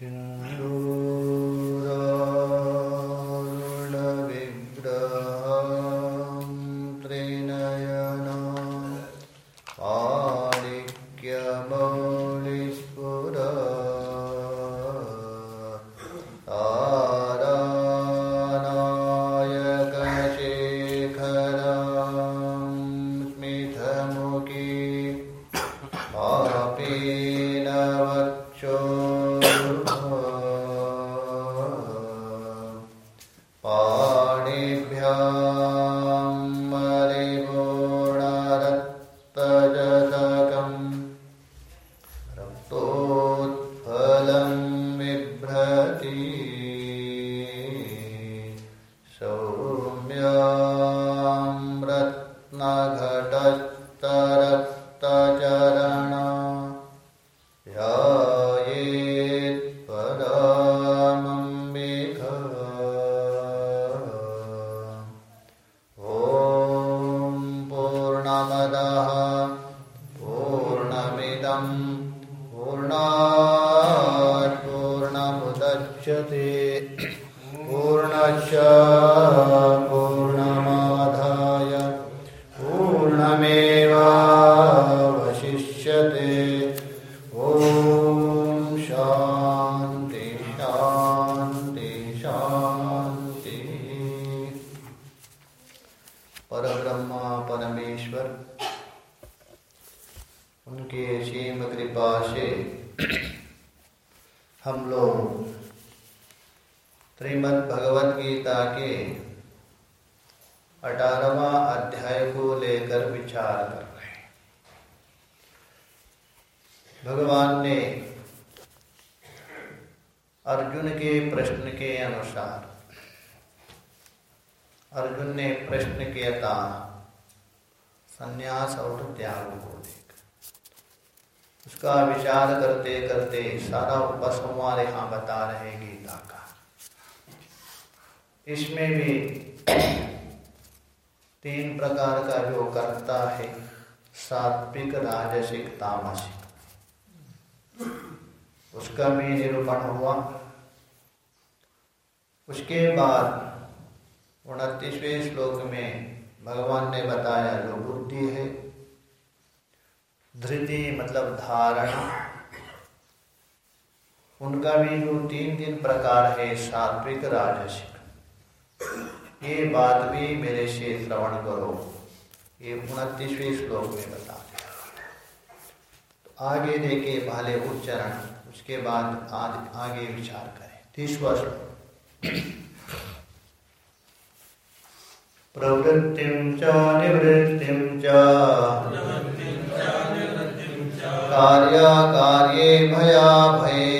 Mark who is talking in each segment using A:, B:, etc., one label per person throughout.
A: Yeah. अठारहवा अध्याय को लेकर विचार कर रहे हैं। भगवान ने अर्जुन के प्रश्न के अनुसार, अर्जुन ने प्रश्न किया था संन्यास और त्याग को देख। उसका विचार करते करते सारा बस हमारे यहाँ बता रहे गीता का। इसमें भी तीन प्रकार का जो करता है, सात्विक, राजसिक, तामसिक। उसका भी निरूपण हुआ। उसके बाद उनतीसवें श्लोक में भगवान ने बताया, जो बुद्धि है, धृति मतलब धारण, उनका भी जो तीन तीन प्रकार है, सात्विक, राजसिक। ये बात भी मेरे से श्रवण करो ये उनतीसवें श्लोक में बता तो आगे देखे पहले उच्चरण उसके बाद आद, आगे विचार करें। तीसवा श्लोक। प्रवृत्ति च कार्या च। भया भये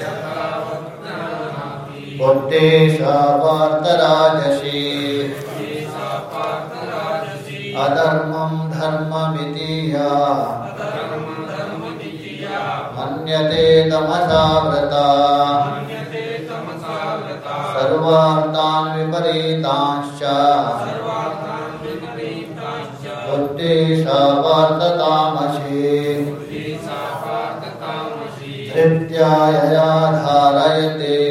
A: पुट्टेशावार्तराजसे अधर्मं धर्ममितीया। मन्यते तमसा व्रता। सर्वार्थान् विपरीतांश्च। पुट्टेशावार्ततामसे तृप्त्यायया धारयते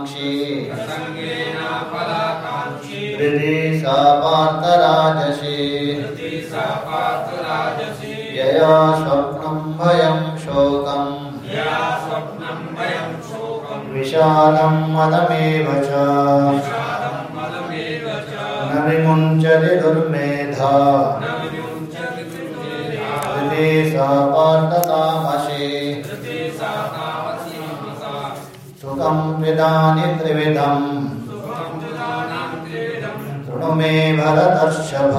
A: सा पार्थराजसी यया स्वप्नम् भयम् शोकम्। विशालम् मदमेव च। न विमुञ्चति दुर्मेधा। हृदे सा पार्थतामसि सुखम् विदानि त्रिविधम्। शृणु मे भरतर्षभ।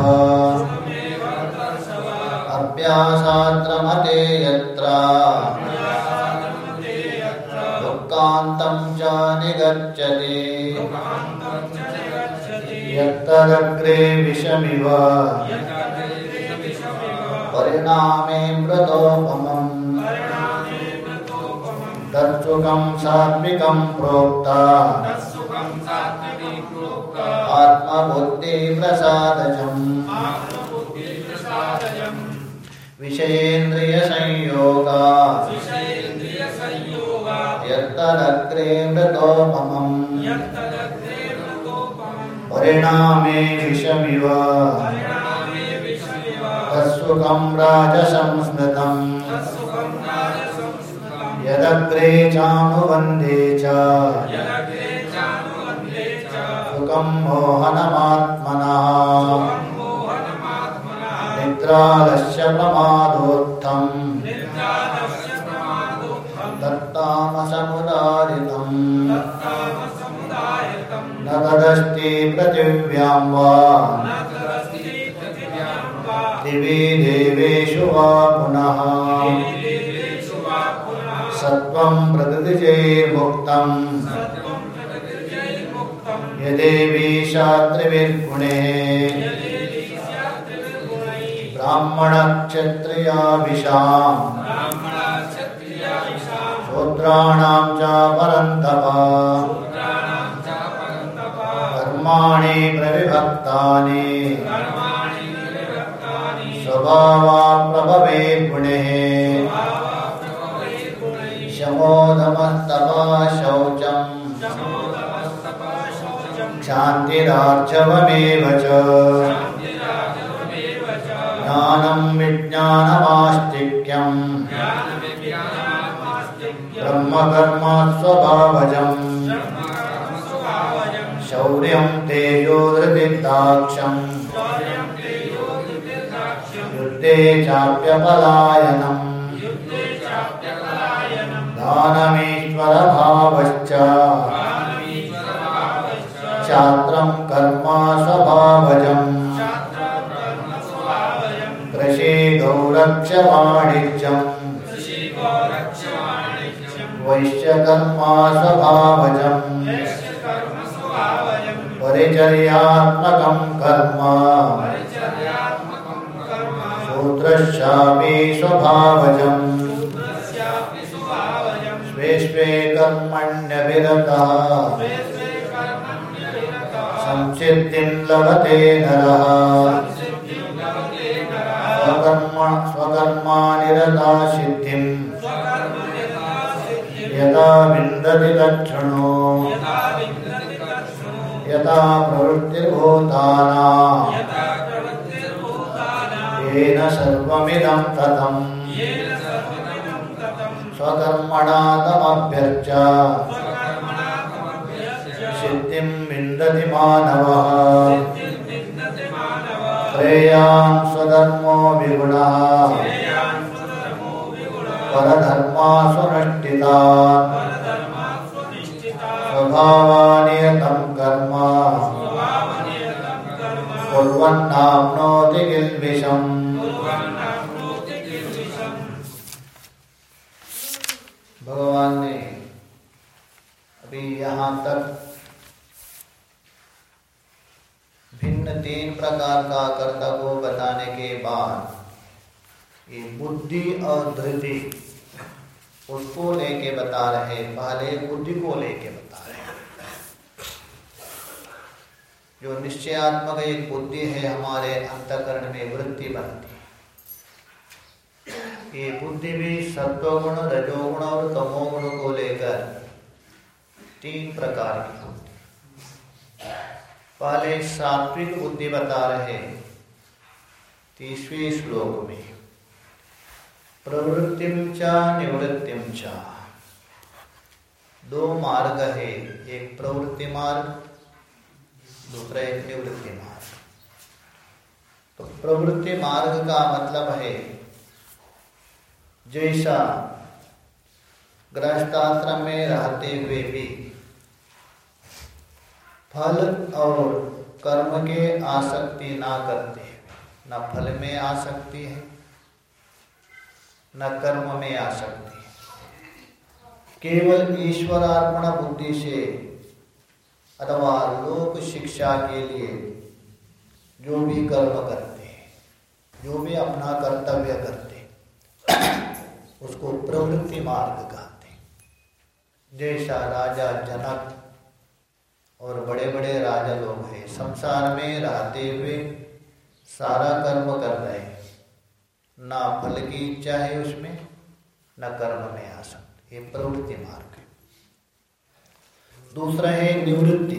A: अभ्यासात्रमते यत्र। दुःखान्तं च निगच्छति। यत्तदग्रे विषमिव। परिणामे मृतोपमम्। तत्सुखं सात्विकं प्रोक्ता। आत्मबुद्धिप्रसादजम्। विषयेन्द्रियसंयोगा। यत्तदग्रे मृतोपमम्। परिणामे विषमिव। तत्सुखं राजसंस्मृतम्। यदग्रे चानुबन्धे च। सुखं मोहनमात्मनः। निद्रालस्य प्रमादोत्थम्। दत्तामसमुदारितम् देवेषु वा पुनः। सत्त्वं प्रकृतिजैर्मुक्तम् यदेवीशात्रिभिर्गुणे ब्राह्मणक्षत्रियाभिषाम्। शूद्राणां च परन्तप। कर्माणि प्रविभक्तानि। स्वभावा प्रभवे गुणे शमोदमस्तपा शौचम् क्षान्तिरार्जवमेव च। ज्ञानं विज्ञानमास्तिक्यम्। ब्रह्मकर्मा स्वभावजम् शौर्यं तेजो युद्धे चाप्यपलायनम्। दानमीश्वरभावश्च। छात्रं कर्म स्वभावजम्। कृषि गौरक्षवाणिज्यम्। वैश्यकर्मा स्वभावजम्। परिचर्यात्मकं कर्म। शूद्रशापि स्वभावजम्। स्वे स्वे कर्मण्यभिरतः। संसिद्धिं लभते नरः स्वकर्म स्वकर्मानिरता सिद्धिं यदा विन्दति तच्छृणु यथा प्रवृत्तिर्भूतानां येन सर्वमिदं ततम्। स्वकर्मणा तमभ्यर्च सिद्धिं विन्दति मानवः श्रेयान् स्वधर्मो विगुणः परधर्मासुनष्टितान् स्वभावानियतं कर्म कुर्वन्नाप्नोति किल्बिषम् भगवान ने अभी यहाँ तक भिन्न तीन प्रकार का कर्ता को बताने के बाद, ये बुद्धि और धृति उसको लेके बता रहे पहले बुद्धि को लेके बता रहे जो निश्चयात्मक एक बुद्धि है, हमारे अंतकरण में वृत्ति बनती ये बुद्धि भी सत्वगुण, रजोगुण और तमोगुण को लेकर तीन प्रकार की होती पहले सात्विक बुद्धि बता रहे तीसवें श्लोक में निवृत्तिम च दो मार्ग है, एक प्रवृत्ति मार्ग, दूसरा एक निवृत्ति मार्ग। तो प्रवृत्ति मार्ग का मतलब है, जैसा गृहस्थाश्रम में रहते हुए भी फल और कर्म के आसक्ति ना करते न फल में आसक्ति है, न कर्म में आसक्ति है। केवल ईश्वरार्पण बुद्धि से अथवा लोक शिक्षा के लिए जो भी कर्म करते हैं, जो भी अपना कर्तव्य करते उसको प्रवृत्ति मार्ग कहते जैसा राजा जनक और बड़े बड़े राजा लोग हैं। संसार में रहते हुए सारा कर्म कर रहे हैं। ना फल की इच्छा है उसमें, न कर्म में आसक्त ये प्रवृत्ति मार्ग है। दूसरा है निवृत्ति।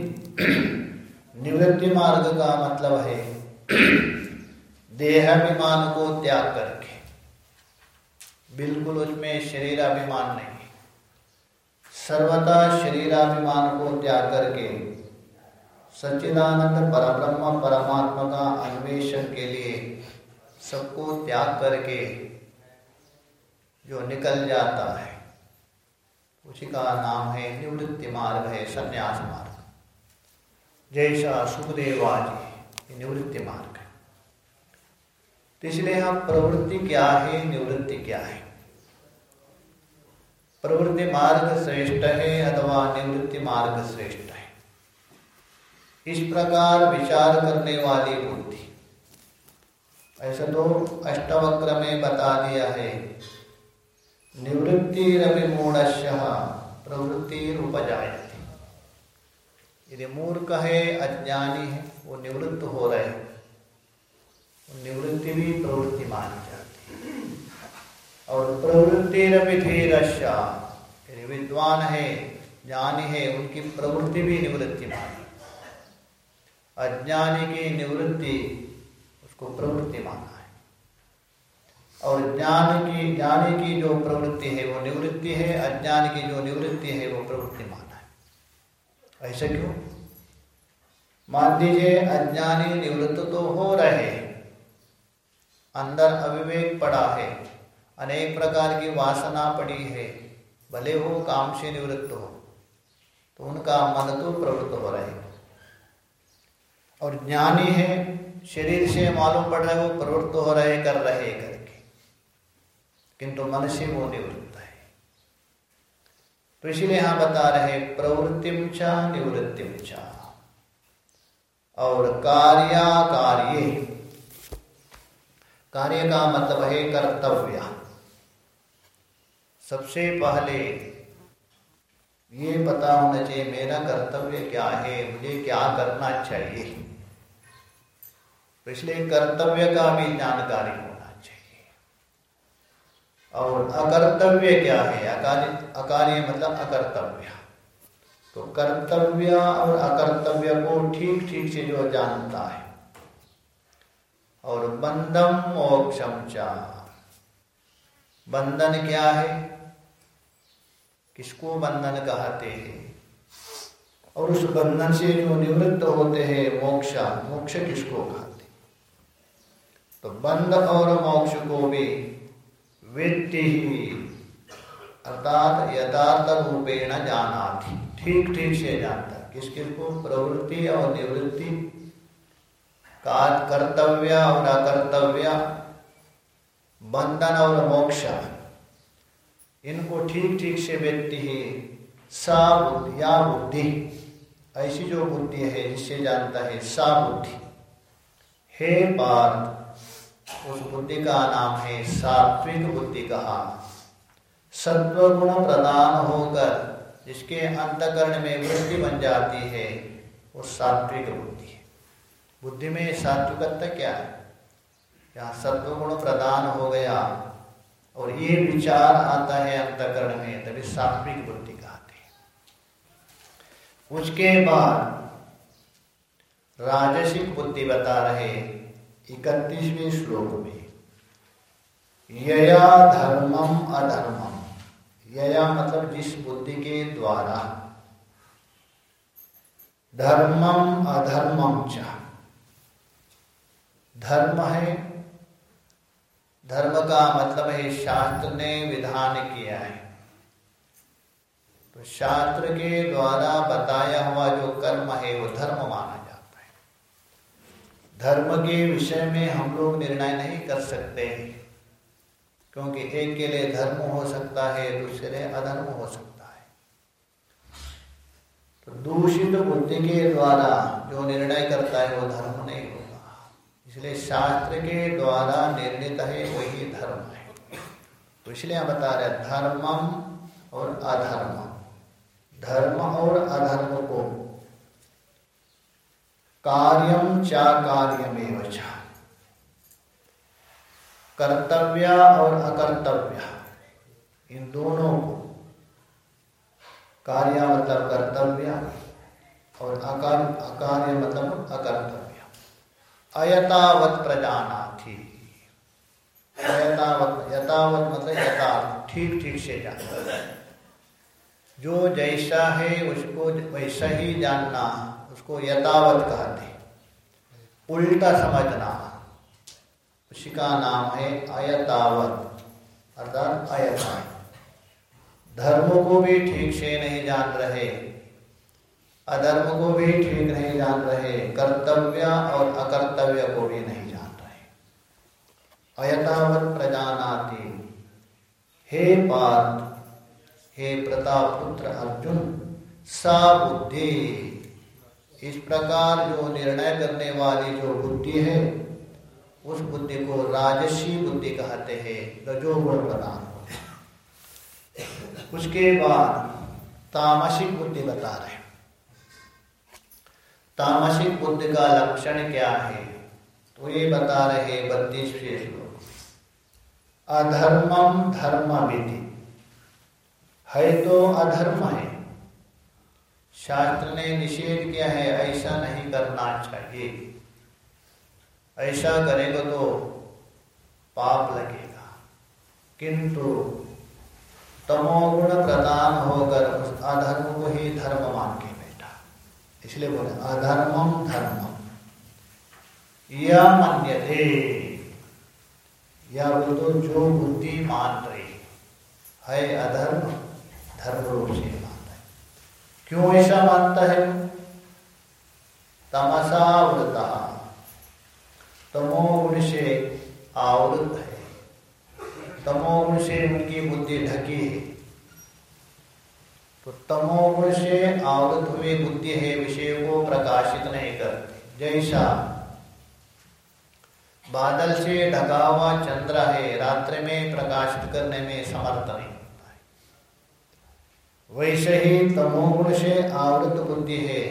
A: निवृत्ति मार्ग का मतलब है देहाभिमान को त्याग करके। बिल्कुल उसमें शरीराभिमान नहीं सर्वदा शरीराभिमान को त्याग करके सच्चिदानंद परब्रह्म परमात्मा का अन्वेषण के लिए सबको त्याग करके जो निकल जाता है, उसी का नाम है निवृत्ति मार्ग, है संन्यास मार्ग। जैसा सुखदेव जी निवृत्ति मार्ग है। तो इसलिए हम प्रवृत्ति क्या है, निवृत्ति क्या है? प्रवृत्ति मार्ग श्रेष्ठ है अथवा निवृत्ति मार्ग श्रेष्ठ इस प्रकार विचार करने वाली बुद्धि। ऐसा तो अष्टवक्र में बता दिया है। निवृत्ति रविमूढ़ प्रवृत्ति उपजायती यदि मूर्ख है, अज्ञानी है, वो निवृत्त हो रहे हैं। निवृत्ति भी प्रवृत्ति मानी जाती और प्रवृत्ति रविधीर यदि विद्वान है, ज्ञानी है, उनकी प्रवृत्ति भी निवृत्ति मानी अज्ञानी की निवृत्ति उसको प्रवृत्ति माना है। और ज्ञान की, ज्ञानी की जो प्रवृत्ति है वो निवृत्ति है, अज्ञान की जो निवृत्ति है वो प्रवृत्ति माना है। ऐसा क्यों? मान लीजिए अज्ञानी निवृत्त तो हो रहे अंदर अविवेक पड़ा है, अनेक प्रकार की वासना पड़ी है, भले हो काम से निवृत्त हो तो उनका मन तो प्रवृत्त हो रहे और ज्ञानी है, शरीर से मालूम पड़ रहा है, वो प्रवृत्त हो रहे, कर रहे करके। किंतु मन से वो निवृत्त है। तो इसीलिए यहाँ बता रहे प्रवृत्तिम चा निवृत्तिम और कार्या कार्य कार्य का मतलब है कर्तव्य। सबसे पहले ये पता होना चाहिए, मेरा कर्तव्य क्या है, मुझे क्या करना चाहिए? तो इसलिए कर्तव्य का भी जानकारी होना चाहिए। और अकर्तव्य क्या है? अकार्य अकार्य मतलब अकर्तव्य। तो कर्तव्य और अकर्तव्य को ठीक ठीक से जो जानता है। और बंधम मोक्षम चा। बंधन क्या है? किसको बंधन कहते हैं? और उस बंधन से जो निवृत्त होते हैं, मोक्षा, मोक्ष किसको कहते तो बंध और मोक्ष को भी वित्ति ही, अर्थात यथार्थ रूपेण जाना थी ठीक ठीक से जानता किस किस को? प्रवृत्ति और निवृत्ति। का कर्तव्य और अकर्तव्य, बंधन और मोक्ष। इनको ठीक ठीक से व्यक्ति ही, सा बुद्धि, या बुद्धि। ऐसी जो बुद्धि है, जिससे जानता है, सा बुद्धि। हे पार्थ उस बुद्धि का नाम है सात्विक बुद्धि कहा। सत्वगुण प्रदान होकर जिसके अंतकरण में वृद्धि बन जाती है, वो सात्विक बुद्धि है। बुद्धि में सात्विकता क्या है? यहाँ सत्वगुण प्रदान हो गया और ये विचार आता है अंतकरण में, तभी सात्विक बुद्धि कहते हैं। उसके बाद राजसिक बुद्धि बता रहे इकतीसवें श्लोक में, यया धर्मम अधर्मम। यया मतलब जिस बुद्धि के द्वारा। धर्मम अधर्मम च। धर्म है, धर्म का मतलब है शास्त्र ने विधान किया है। तो शास्त्र के द्वारा बताया हुआ जो कर्म है, वो धर्म माना धर्म के विषय में हम लोग निर्णय नहीं कर सकते। क्योंकि एक के लिए धर्म हो सकता है, दूसरे अधर्म हो सकता है। तो दूषित बुद्धि के द्वारा जो निर्णय करता है, वो धर्म नहीं होगा। इसलिए शास्त्र के द्वारा निर्णित है, वही धर्म है। तो इसलिए हम बता रहे धर्मम और अधर्म धर्म और अधर्म को कार्यम चा कार्यमेव कर्तव्य और अकर्तव्य, इन दोनों को कार्य मतलब कर्तव्य और अकार, अकार्य मतलब अकर्तव्य। अयतावत प्रजाना थी अयतावत यथावत मतलब यथार्थ ठीक ठीक से जानना जो जैसा है उसको वैसा ही जानना। उसको यथावत कहते उल्टा समझना। उसी का नाम है अयतावत। अर्थात अयता धर्म को भी ठीक से नहीं जान रहे। अधर्म को भी ठीक नहीं जान रहे। कर्तव्य और अकर्तव्य को भी नहीं जान रहे। अयतावत प्रजानाति। हे पार्थ। हे प्रताप पुत्र अर्जुन। सा बुद्धि। इस प्रकार जो निर्णय करने वाली जो बुद्धि है, उस बुद्धि को राजसी बुद्धि कहते हैं रजोगुण प्रधान उसके बाद तामसिक बुद्धि बता रहे तामसिक बुद्धि का लक्षण क्या है? तो ये बता रहे बत्तीसवें श्लोक। अधर्मम धर्म विधि है तो अधर्म है। शास्त्र ने निषेध किया है, ऐसा नहीं करना चाहिए। ऐसा करेगा तो पाप लगेगा। किंतु तमोगुण प्रदान होकर उस अधर्म को ही धर्म मान के बैठा। इसलिए बोले, अधर्मम धर्मम। मान्य थे या वो तो जो बुद्धि मान रही है, अधर्म धर्म रूप से मानता है क्यों ऐसा मानता है? तमसा वृता तमोगुण से आवृत है। तमोगुण से उनकी बुद्धि ढकी है। तो तमोगुण से आवृत हुई बुद्धि है, विषय को प्रकाशित नहीं करती। जैसा बादल से ढका हुआ चंद्र है, रात्रि में प्रकाशित करने में समर्थ नहीं। वैसे ही तमोगुण से आवृत बुद्धि है।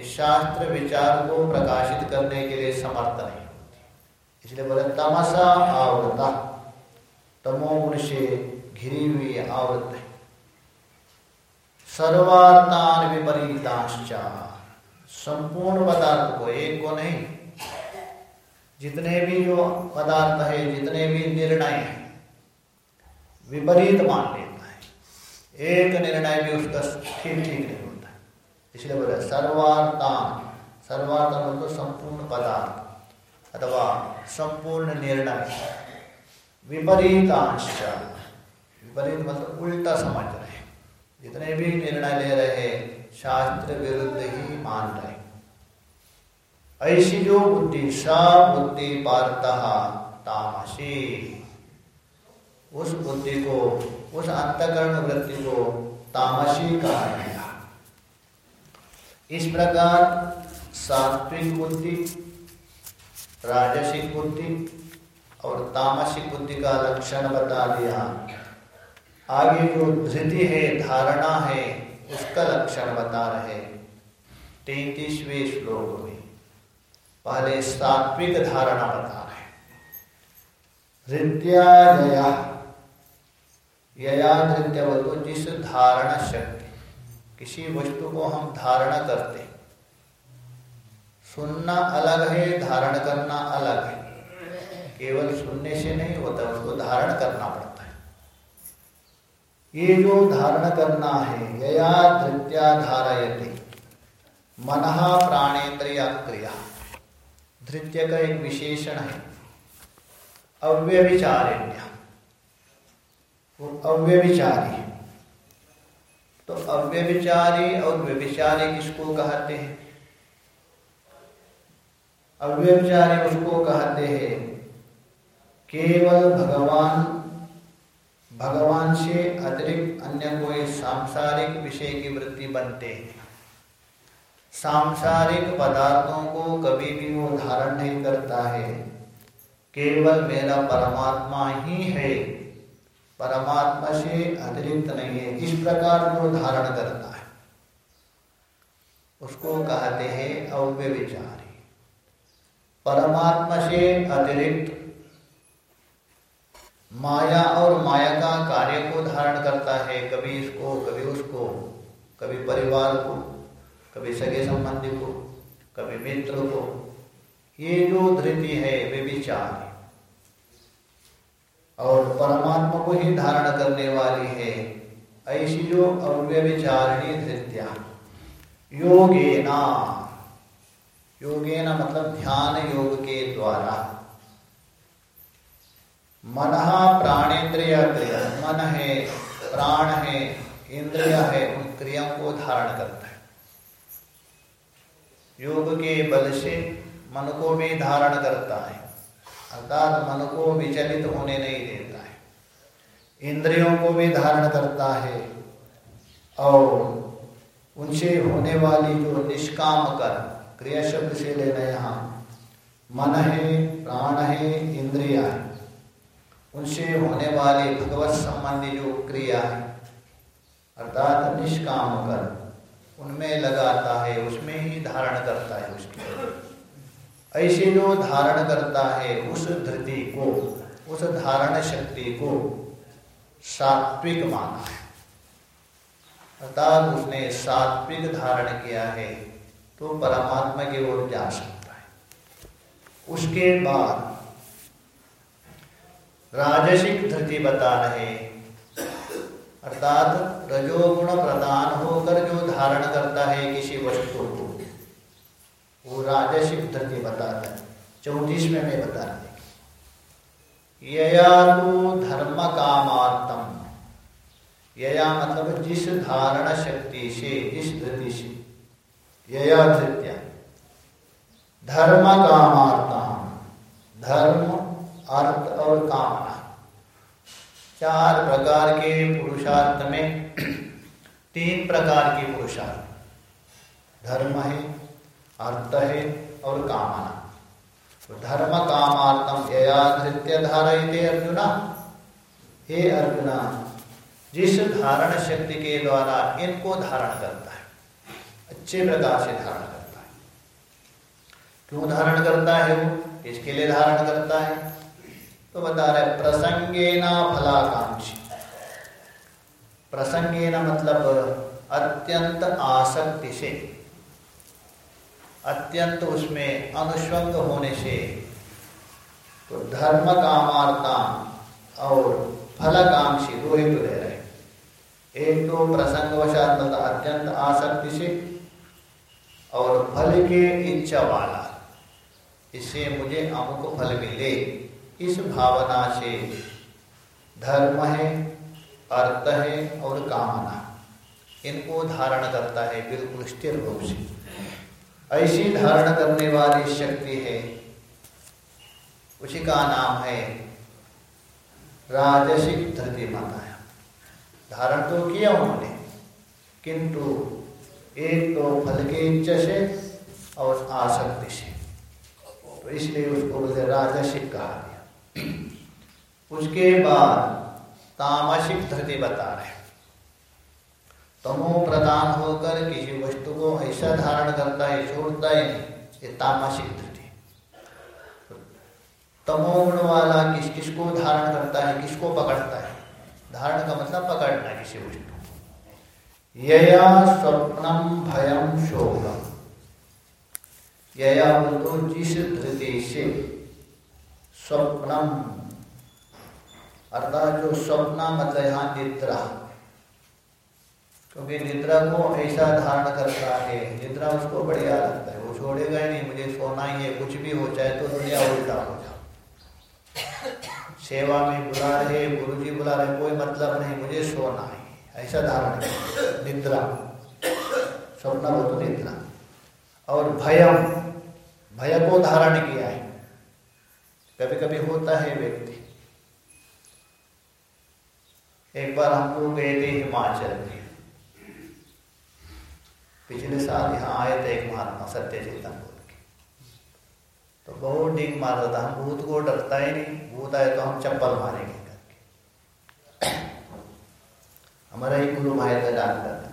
A: इस शास्त्र विचार को प्रकाशित करने के लिए समर्थ नहीं। इसलिए बोले, तमसा आवृता तमोगुण से घिरी हुई आवृत है। सर्वार्थान विपरीताश्च। संपूर्ण पदार्थ को एक को नहीं। जितने भी जो पदार्थ है, जितने भी निर्णय है, विपरीत मान लेता एक निर्णय भी उसका ठीक ठीक नहीं होता। इसलिए बोले, सर्वार्थान सर्वार्थान मतलब संपूर्ण पदार्थ, अथवा संपूर्ण निर्णय। विपरीतांश। विपरीत मतलब उल्टा समझ रहे जितने भी निर्णय ले रहे शास्त्र विरुद्ध ही मान रहे ऐसी जो बुद्धि सा बुद्धि पारत तामसी, उस बुद्धि को उस अंतकरण वृत्ति को तामसी कहा गया। इस प्रकार सात्विक बुद्धि, राजसिक बुद्धि और तामसिक बुद्धि का लक्षण बता दिया। आगे जो धृति है, धारणा है, उसका लक्षण बता रहे तैतीसवें श्लोक में पहले सात्विक धारणा बता रहे हृदया यया धृत्य बोलो जिस धारणा शक्ति। किसी वस्तु को हम धारणा करते सुनना अलग है, धारण करना अलग है। केवल सुनने से नहीं होता, उसको धारण करना पड़ता है। ये जो धारण करना है यया धृत्या धारयते। मन प्राणेन्द्रिया क्रिया। धृत्य का एक विशेषण है। अव्यविचारिण्य वो अव्यविचारी तो अव्यविचारी और व्यविचारी किसको कहते हैं? अव्यविचारी उसको कहते हैं, केवल भगवान भगवान से अतिरिक्त अन्य कोई सांसारिक विषय की वृत्ति बनते हैं। सांसारिक पदार्थों को कभी भी वो धारण नहीं करता है, केवल मेरा परमात्मा ही है। परमात्मा से अतिरिक्त नहीं है। इस प्रकार जो धारण करता है। उसको कहते हैं अव्यविचारी परमात्मा से अतिरिक्त माया और माया का कार्य को धारण करता है। कभी इसको, कभी उसको, कभी परिवार को, कभी सगे संबंधी को, कभी मित्र को। ये जो धृति है, वे विचार। और परमात्मा को ही धारण करने वाली है। ऐसी जो अव्यविचारिणी धृत्या। योगेना। योगेना मतलब ध्यान योग के द्वारा। मन प्राणेन्द्रिय क्रिया। मन है, प्राण है, इंद्रिय है, उन क्रियाओं को धारण करता है। योग के बल से मन को भी धारण करता है। अर्थात मन को विचलित होने नहीं देता है। इंद्रियों को भी धारण करता है और उनसे होने वाली जो निष्काम कर क्रिया शब्द से लेना यहाँ मन है, प्राण है, इंद्रिया है। उनसे होने वाले भगवत संबंधी जो क्रिया है, अर्थात निष्काम कर उनमें लगाता है, उसमें ही धारण करता है उसके। ऐसे जो धारण करता है उस धृति को, उस धारण शक्ति को सात्विक माना है। अर्थात उसने सात्विक धारण किया है तो परमात्मा की ओर जा सकता है। उसके बाद राजसिक धृति बता रहे अर्थात रजोगुण प्रदान होकर जो धारण करता है किसी वस्तु को वो राजसिक धृति बताता है। चौतीसवें में बता रहे यया तो धर्म कामार्थम यया मतलब जिस धारण शक्ति से, जिस धृति से। यया धृत्या धर्म कामार्थम धर्म, अर्थ और कामना। चार प्रकार के पुरुषार्थ में तीन प्रकार के पुरुषार्थ। धर्म है अर्थ है और कामना। तो धर्म कामार्थम धृत्य धारयते अर्जुना। हे अर्जुना, जिस धारण शक्ति के द्वारा इनको धारण करता है, अच्छे प्रकार से धारण करता है। क्यों धारण करता है वो? किसके लिए धारण करता है? तो बता रहे प्रसंगेना फलाकांक्षी। प्रसंगेना मतलब अत्यंत आसक्ति से। अत्यंत उसमें अनुष्वंग होने से तो धर्म कामार्ता और फलकांक्षी दो दे रहे एक तो प्रसंगवशात मतलब अत्यंत आसक्ति से और फल के इच्छा वाला। इससे मुझे अमुक फल मिले। इस भावना से धर्म है, अर्थ है और कामना। इनको धारण करता है बिल्कुल स्थिर रूप से। ऐसी धारण करने वाली शक्ति है। उसी का नाम है राजसिक धरती बताया धारण तो किया उन्होंने, किंतु एक तो फल के इच्छा से और आसक्ति से। तो इसलिए उसको बोलते राजसिक कहा गया। उसके बाद तामसिक धृति बता रहे तमो प्रदान होकर किसी वस्तु को ऐसा धारण करता है, छोड़ता ही नहीं। ये तामसिक धृति तमोगुण वाला किस किसको धारण करता है, किसको पकड़ता है? धारण का मतलब पकड़ना किसी वस्तु यया स्वप्नम भयम शोकम यया बोलो जिस धृति से स्वप्नम। अर्थात जो स्वप्न मतलब यहाँ निद्रा। क्योंकि निद्रा को ऐसा धारण करता है। निद्रा उसको बढ़िया लगता है। वो छोड़ेगा ही नहीं। मुझे सोना ही है। कुछ भी हो जाए तो दुनिया उल्टा हो जाए। सेवा में बुला रहे गुरु जी बुला रहे, कोई मतलब नहीं। मुझे सोना है ऐसा धारण निद्रा। स्वप्न हो तो निद्रा। और भयम। भय को धारण किया है। कभी कभी होता है व्यक्ति। एक बार हम लोग गए थे हिमाचल में। पिछले साल यहाँ आए थे एक महात्मा सत्य चेतन बोल के तो बहुत डिंग मारता था हम भूत को डरता ही नहीं भूत आए तो हम चप्पल मारेंगे करके हमारा ही गुरु भाई था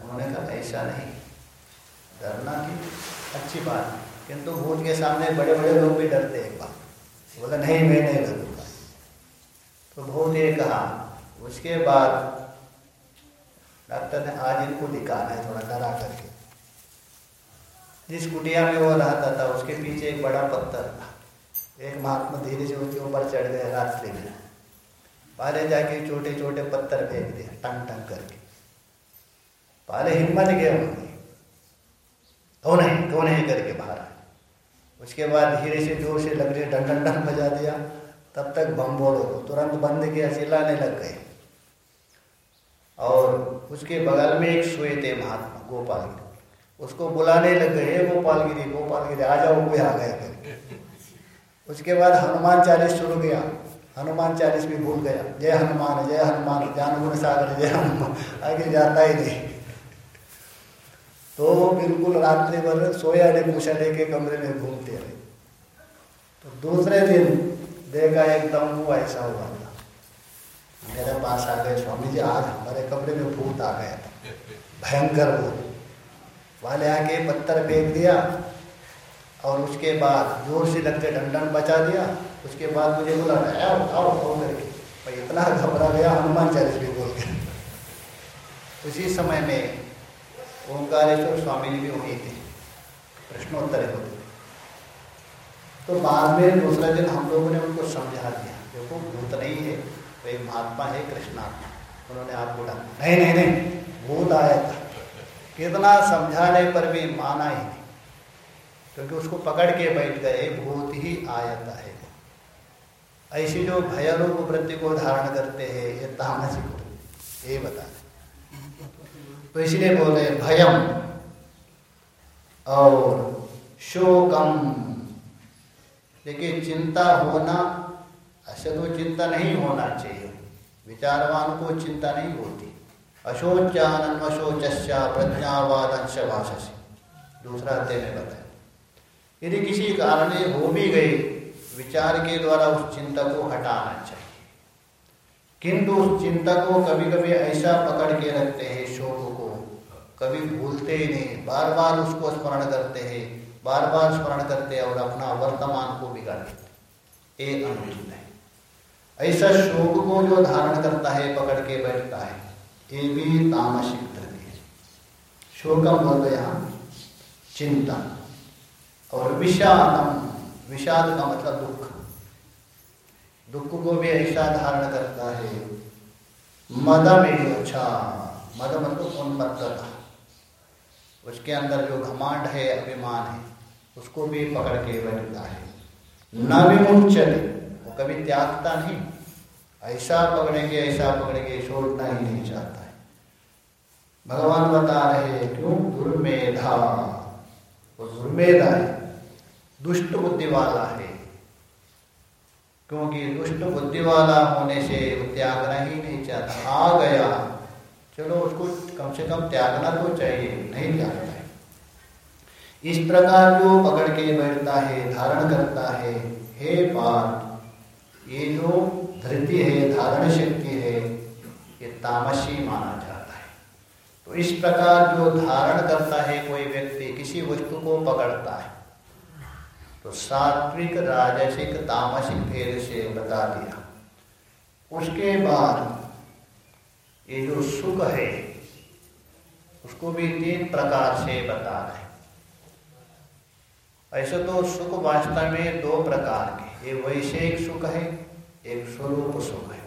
A: उन्होंने कहा ऐसा नहीं डरना की अच्छी बात है किंतु भूत के सामने बड़े बड़े लोग भी डरते एक बार बोला नहीं मैं नहीं डरूँगा तो भूत ये कहा उसके बाद डॉक्टर ने आज इनको दिखाना है थोड़ा डरा करके जिस कुटिया में वो रहता था, उसके पीछे एक बड़ा पत्थर था। एक महात्मा धीरे से उसके ऊपर चढ़ गए रास्ते में पहले जाके छोटे छोटे पत्थर फेंक दिया टंग टंग करके। पहले हिम्मत गया उन्होंने। कौन है कौन है करके बाहर उसके बाद धीरे से ज़ोर से लग रही डन बजा दिया। तब तक बम बोलो तुरंत बंद किया, चिल्लाने लग गए। और उसके बगल में एक सोए थे महात्मा, गोपाल उसको बुलाने लग गए गोपाल गिरी गोपाल गिरी आ जाओ कोई आ गया करके उसके बाद हनुमान चालीस शुरू गया। हनुमान चालीस भी भूल गया। जय हनुमान जय हनुमान ज्ञान गुण सागर, जय हनुमान, आगे जाता ही नहीं। तो बिल्कुल रात्रि भर सोया नहीं पूछा के कमरे में घूमते रहे तो दूसरे दिन देखा, एकदम वो ऐसा हुआ था। मेरे पास आ गए, स्वामी जी, आज हमारे कमरे में भूत आ गया था। भयंकर भूत। वाले आके पत्थर फेंक दिया और उसके बाद ज़ोर से लगते डंडन बचा दिया। उसके बाद मुझे बोला आओ आओ आओ करके। भाई, इतना घबरा गया, हनुमान चालीस भी बोल के। उसी समय में ओंकारेश्वर स्वामी जी भी वहीं थे। प्रश्नोत्तर होते तो बाद में दूसरा दिन हम लोगों ने उनको समझा दिया, देखो, भूत नहीं है तो एक महात्मा है कृष्णात्मा उन्होंने आपको डाला नहीं नहीं नहीं, भूत आया था। कितना समझाने पर भी माना ही नहीं। क्योंकि उसको पकड़ के बैठ गए, भूत ही आयता है। ऐसी जो भयालोक वृत्ति को धारण करते हैं, ये तामसिक ये बता तो इसलिए बोले भयम और शोकम। देखिए, चिंता होना ऐसे तो चिंता नहीं होना चाहिए। विचारवान को चिंता नहीं होती। अशोचानन अशोचा प्रज्ञावाद भाषा दूसरा अध्याय में बताया। यदि किसी कारण हो भी गई, विचार के द्वारा उस चिंता को हटाना चाहिए। किंतु उस चिंता को कभी कभी ऐसा पकड़ के रखते हैं, शोक को। कभी भूलते ही नहीं बार बार उसको स्मरण करते हैं बार बार स्मरण करते हैं और अपना वर्तमान को बिगाड़ देते ये अनुचित है। ऐसा शोक को जो धारण करता है, पकड़ के बैठता है भी तामसिक धृति शोकम बोलते यहाँ चिंता और विषादम, विषाद का मतलब दुख। दुख को भी ऐसा धारण करता है मदम अच्छा मद मतलब उन्मत्तता उसके अंदर जो घमांड है, अभिमान है, उसको भी पकड़ के बैठता है। न विमुचल वो कभी त्यागता नहीं। ऐसा पकड़ेंगे ऐसा पकड़ेंगे, छोड़ना ही नहीं चाहता है। भगवान बता रहे क्यों? दुर्मेधा। वो दुर्मेधा है, दुष्ट बुद्धि वाला है। क्योंकि दुष्ट बुद्धि वाला होने से वो त्यागना ही नहीं चाहता। आ गया। चलो उसको कम से कम त्यागना तो चाहिए, नहीं त्यागता है। इस प्रकार जो पकड़ के बैठता है, धारण करता है, हे पार्थ ये जो धृति है, धारण शक्ति है, ये तामसी माना जाता है। तो इस प्रकार जो धारण करता है कोई व्यक्ति, किसी वस्तु को पकड़ता है। तो सात्विक, राजसिक, तामसिक भेद से बता दिया। उसके बाद ये जो सुख है, उसको भी तीन प्रकार से बता रहे ऐसे तो सुख वास्तव में दो प्रकार के ये वैषयिक सुख है एक स्वरूप सुख है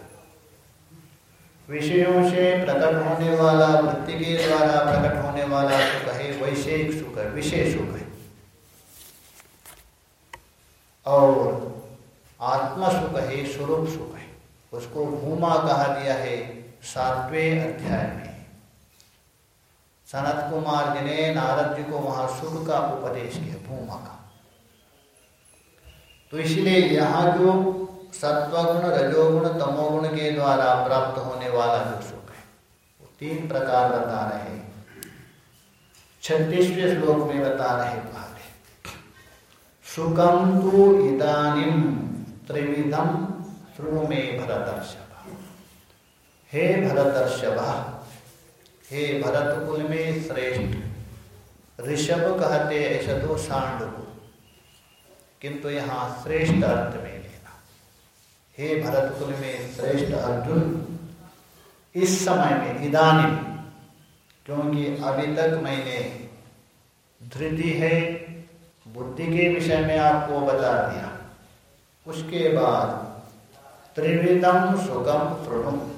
A: विषयों से प्रकट होने वाला, वृत्ति के द्वारा प्रकट होने वाला सुख है वैषयिक सुख है विषय सुख है और आत्मा सुख है स्वरूप सुख है उसको भूमा कहा दिया है, सातवें अध्याय में। सनत कुमार जी ने नारद जी को वहाँ सुख का उपदेश किया, भूमा का। तो इसलिए यहाँ जो सत्वगुण रजोगुण तमोगुण के द्वारा प्राप्त होने वाला जो सुख है, वो तीन प्रकार बता रहे हैं। छत्तीसवें श्लोक में बता रहे पहले सुखम तो इदानिम त्रिविधम श्रु में भरतर्षभ। हे भरतर्षभ, हे भरत कुल में श्रेष्ठ, ऋषभ कहते ऐसा तो सांड को, किंतु यहाँ श्रेष्ठ अर्थ में हे भरत कुल में श्रेष्ठ अर्जुन, इस समय में इदानी, क्योंकि अभी तक मैंने धृति है, बुद्धि के विषय में आपको बता दिया। उसके बाद त्रिविधम सुखम सुणु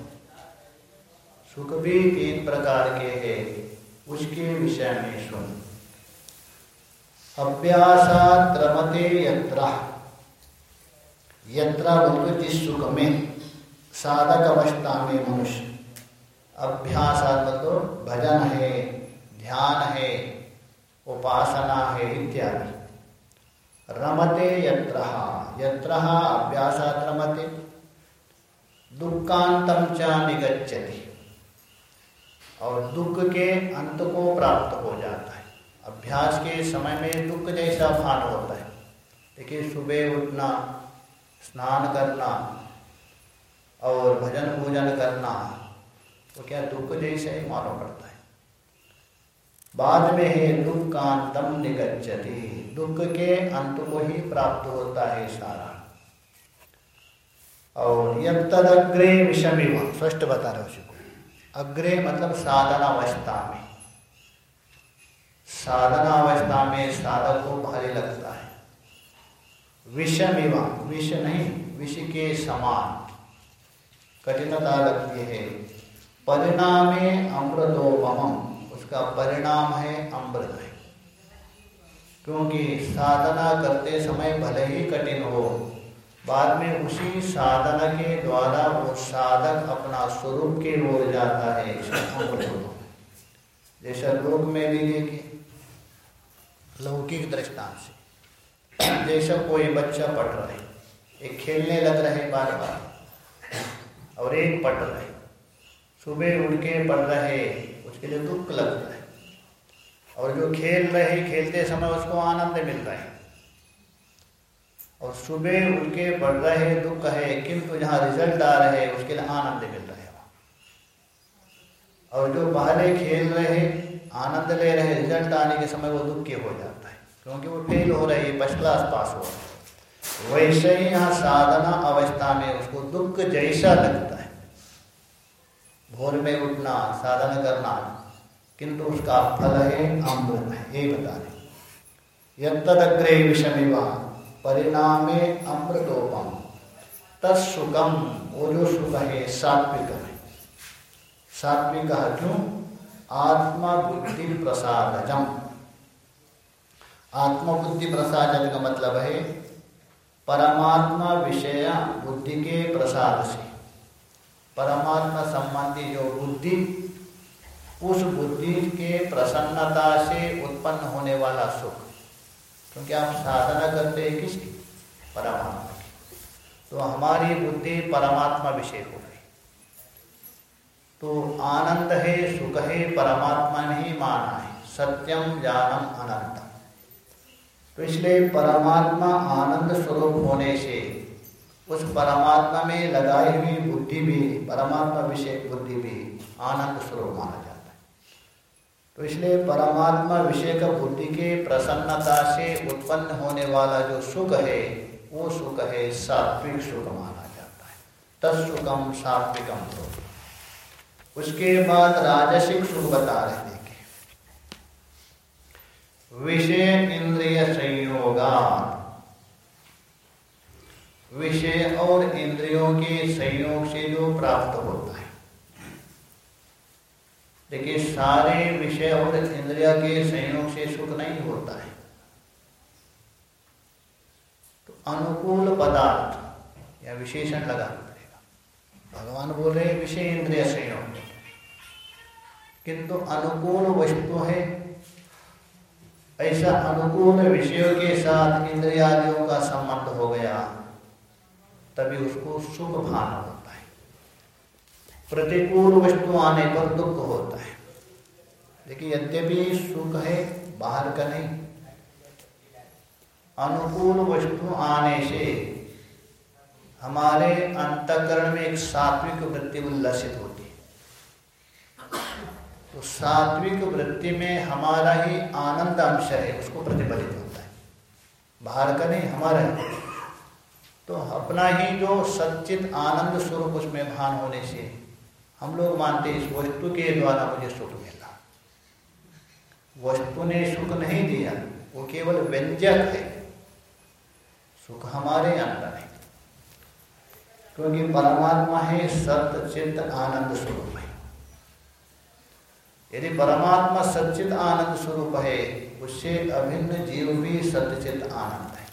A: सुख भी तीन प्रकार के है, उसके विषय में सुन। अभ्यासात रमते यत्र। यत्र में, साधक अवस्था में मनुष्य। अभ्यास तो भजन है, ध्यान है, उपासना है इत्यादि। रमते यत्र यत्र रमते। दुखांतम च निगच्छति। और दुख के अंत को प्राप्त हो जाता है। अभ्यास के समय में दुख जैसा भान होता है। देखिए, सुबह उठना स्नान करना और भजन पूजन करना तो क्या दुख जैसा ही मालूम पड़ता है। बाद में है दुख का अंतम निगच्छति, दुख के अंत को ही प्राप्त होता है सारा। और यद तदग्रे विषम स्पष्ट बता रहे उसी को। अग्रे मतलब साधनावस्था में। साधना अवस्था में साधक को भारी लगता है। विषम विष नहीं विष के समान। कठिनता लगती है। परिणाम अमृतोपम उसका परिणाम है अमृत है। क्योंकि साधना करते समय भले ही कठिन हो, बाद में उसी साधना के द्वारा वो साधक अपना स्वरूप के ओर जाता है। जैसा लोक में भी देखिए, लौकिक दृष्टांत से। जैसा कोई बच्चा पढ़ रहा एक खेलने लग रहे बार बार और एक पढ़ रहे सुबह उठ के पढ़ रहे उसके लिए दुख लग रहा है। और जो खेल रहे खेलते समय उसको आनंद मिल रहा है। और सुबह उठ के पढ़ रहे दुख है, किंतु जहाँ रिज़ल्ट आ रहे उसके लिए आनंद मिल रहा है। और जो पहले खेल रहे आनंद ले रहे रिज़ल्ट आने के समय वो दुख के हो है। क्योंकि वो फेल हो रही है फ़र्स्ट क्लास पास हो वैसे ही यहाँ साधना अवस्था में उसको दुख जैसा लगता है। भोर में उठना, साधना करना, किंतु उसका फल है अमृत है, ये बता रहे यदग्रे विषमिवा, परिणामे अमृतोपम। तत्सुखम, वो जो सुख है, सात्विक है। सात्विक क्यों? आत्मा बुद्धि प्रसादजम। आत्मा बुद्धि प्रसादन का मतलब है परमात्मा विषय बुद्धि के प्रसाद से। परमात्मा संबंधी जो बुद्धि, उस बुद्धि के प्रसन्नता से उत्पन्न होने वाला सुख। क्योंकि हम साधना करते हैं किसकी? परमात्मा की। तो हमारी बुद्धि परमात्मा विषय हो गई। तो आनंद है, सुख है, परमात्मा ने ही माना है। सत्यम ज्ञानम अनंतम। तो इसलिए परमात्मा आनंद स्वरूप होने से, उस परमात्मा में लगाई हुई बुद्धि भी परमात्मा विषय बुद्धि भी आनंद स्वरूप माना जाता है। तो इसलिए परमात्मा विषय का बुद्धि के प्रसन्नता से उत्पन्न होने वाला जो सुख है, वो सुख है सात्विक सुख माना जाता है। तत्सुखम सात्विकम सुख उसके बाद राजसिक सुख बता रहे देखे विषय इंद्रिय संयोगा विषय और इंद्रियों के संयोग से जो प्राप्त होता है। देखिए, सारे विषय और इंद्रिया के संयोग से सुख नहीं होता है। तो अनुकूल पदार्थ या विशेषण लगाना पड़ेगा। भगवान बोल रहे विषय इंद्रिय संयोग किंतु अनुकूल वस्तु है ऐसा अनुकूल विषयों के साथ इंद्रियादियों का संबंध हो गया, तभी उसको सुख भान होता है। प्रतिकूल वस्तु आने पर दुख होता है। देखिए यद्यपि सुख है, बाहर का नहीं। अनुकूल वस्तु आने से हमारे अंतकरण में एक सात्विक वृत्ति उल्लसित होती तो सात्विक वृत्ति में हमारा ही आनंद अंश है, उसको प्रतिफलित होता है। बाहर का नहीं, हमारा तो अपना ही जो सच्चित आनंद स्वरूप उसमें भान होने से, हम लोग मानते इस वस्तु के द्वारा मुझे सुख मिला। वस्तु ने सुख नहीं दिया, वो केवल व्यंजक है। सुख हमारे अंदर है। क्योंकि परमात्मा है सत्य, चित्त, आनंद स्वरूप है। यदि परमात्मा सच्चित आनंद स्वरूप है, उससे अभिन्न जीव भी सत्यचित आनंद है।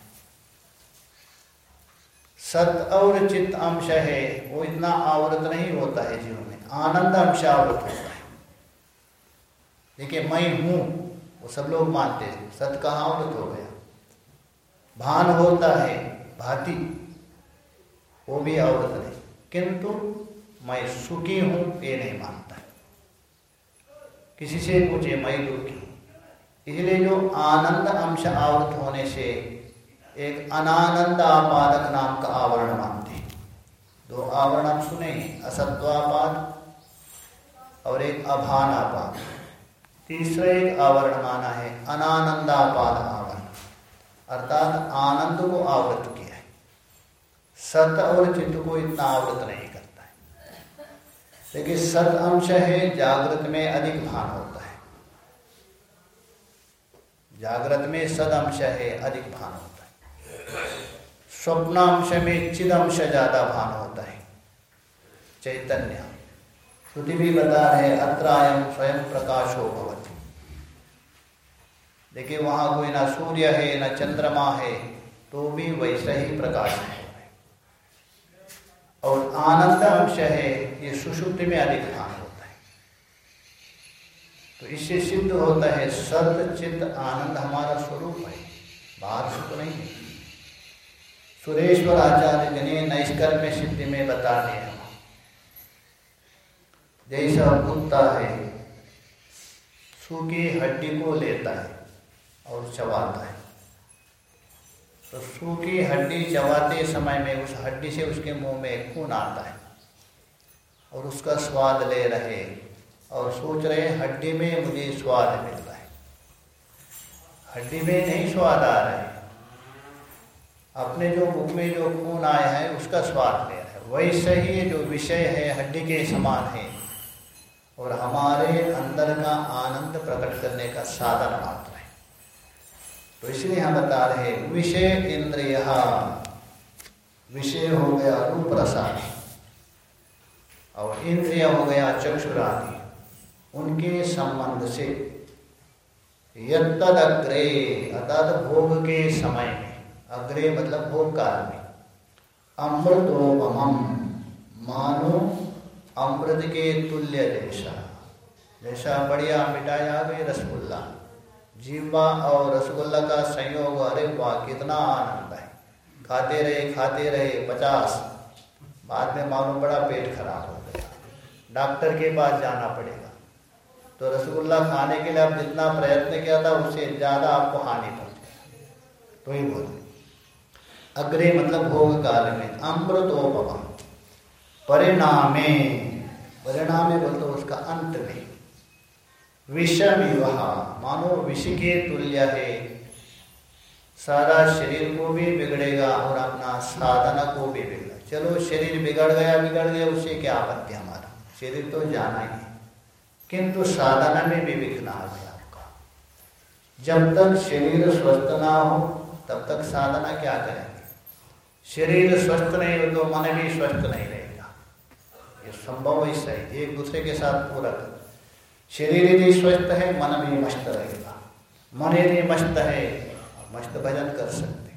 A: सत्य और चित्त अंश है, वो इतना आवृत नहीं होता है जीवन में। आनंद अंश आवृत होता है। देखिए, मैं हूँ, वो सब लोग मानते हैं। सत्य कहाँ आवृत हो गया। भान होता है, भांति, वो भी आवृत नहीं। किंतु मैं सुखी हूँ, ये नहीं मानता। किसी से पूछे मैं दुखी इसलिए जो आनंद अंश आवृत होने से एक अनानंद आपादक नाम का आवरण मानते हैं। दो आवरण हम सुने असत्वापाद और एक अभान आपाद तीसरा एक आवरण माना है, अनानंदापाद आवरण। अर्थात आनंद को आवृत किया है। सत और चित्त को इतना आवृत नहीं लेकिन सत अंश है, जागृत में अधिक भान होता है। जागृत में सद अंश है, अधिक भान होता है। स्वप्नांश में चिदंश ज़्यादा भान होता है। चैतन्य। श्रुति भी बता रहे अत्रायम स्वयं प्रकाशो भवती। देखिए, वहाँ कोई ना सूर्य है, ना चंद्रमा है तो भी वैसा ही प्रकाश है। और आनंद अंश है, ये सुषुप्ति में अधिक भान होता है। तो इससे सिद्ध होता है, सत्य, चित्त, आनंद हमारा स्वरूप है, बाहर सुख नहीं है। सुरेश्वर आचार्य जी ने नैष्कर्म सिद्धि में बता दिया जैसा कुत्ता है, सूखी हड्डी को लेता है और चबाता है। तो सूखी हड्डी चबाते समय में उस हड्डी से उसके मुँह में खून आता है और उसका स्वाद ले रहे और सोच रहे हड्डी में मुझे स्वाद मिल रहा है। हड्डी में नहीं स्वाद आ रहा अपने जो मुख में जो खून आया है, उसका स्वाद ले रहा है। वैसे ही, जो विषय है, हड्डी के समान है। और हमारे अंदर का आनंद प्रकट करने का साधन मात्र। है तो इसलिए हम बता रहे विषय इंद्रिय। विषय हो गया रूप रसादि और इंद्रिय हो गया चक्षुरादि, उनके संबंध से। यद अग्रे अर्थात भोग के समय में, अग्रे मतलब भोग काल में। अमृतोपम, मानो अमृत के तुल्य जैसा। जैसा बढ़िया मिठाई आ गई, रसगुल्ला। जीवा और रसगुल्ला का संयोग, अरे वाह, कितना आनंद है। खाते रहे खाते रहे, पचास। बाद में मालूम बड़ा पेट खराब हो गया। डॉक्टर के पास जाना पड़ेगा। तो रसगुल्ला खाने के लिए आप जितना प्रयत्न किया था, उससे ज़्यादा आपको हानि पहुँचे। तो ही बोलते अग्रे मतलब भोग काल में, अमृतोपम। परिणामे परिणामे बोलते उसका अंत में। विषम मानो विष के तुल्य है। सारा शरीर को भी बिगड़ेगा और अपना साधना को भी बिगड़ा चलो, शरीर बिगड़ गया बिगड़ गया उससे क्या आपत्ति हमारा? शरीर तो जाना ही किंतु साधना में भी विघ्न आ गया आपका। जब तक शरीर स्वस्थ ना हो, तब तक साधना क्या करेंगे? शरीर स्वस्थ नहीं हो तो मन भी स्वस्थ नहीं रहेगा। ये संभव ऐसा है। एक दूसरे के साथ पूरक। शरीर यदि स्वस्थ है मन भी मस्त रहेगा। मन यदि मस्त है, मस्त भजन कर सकते।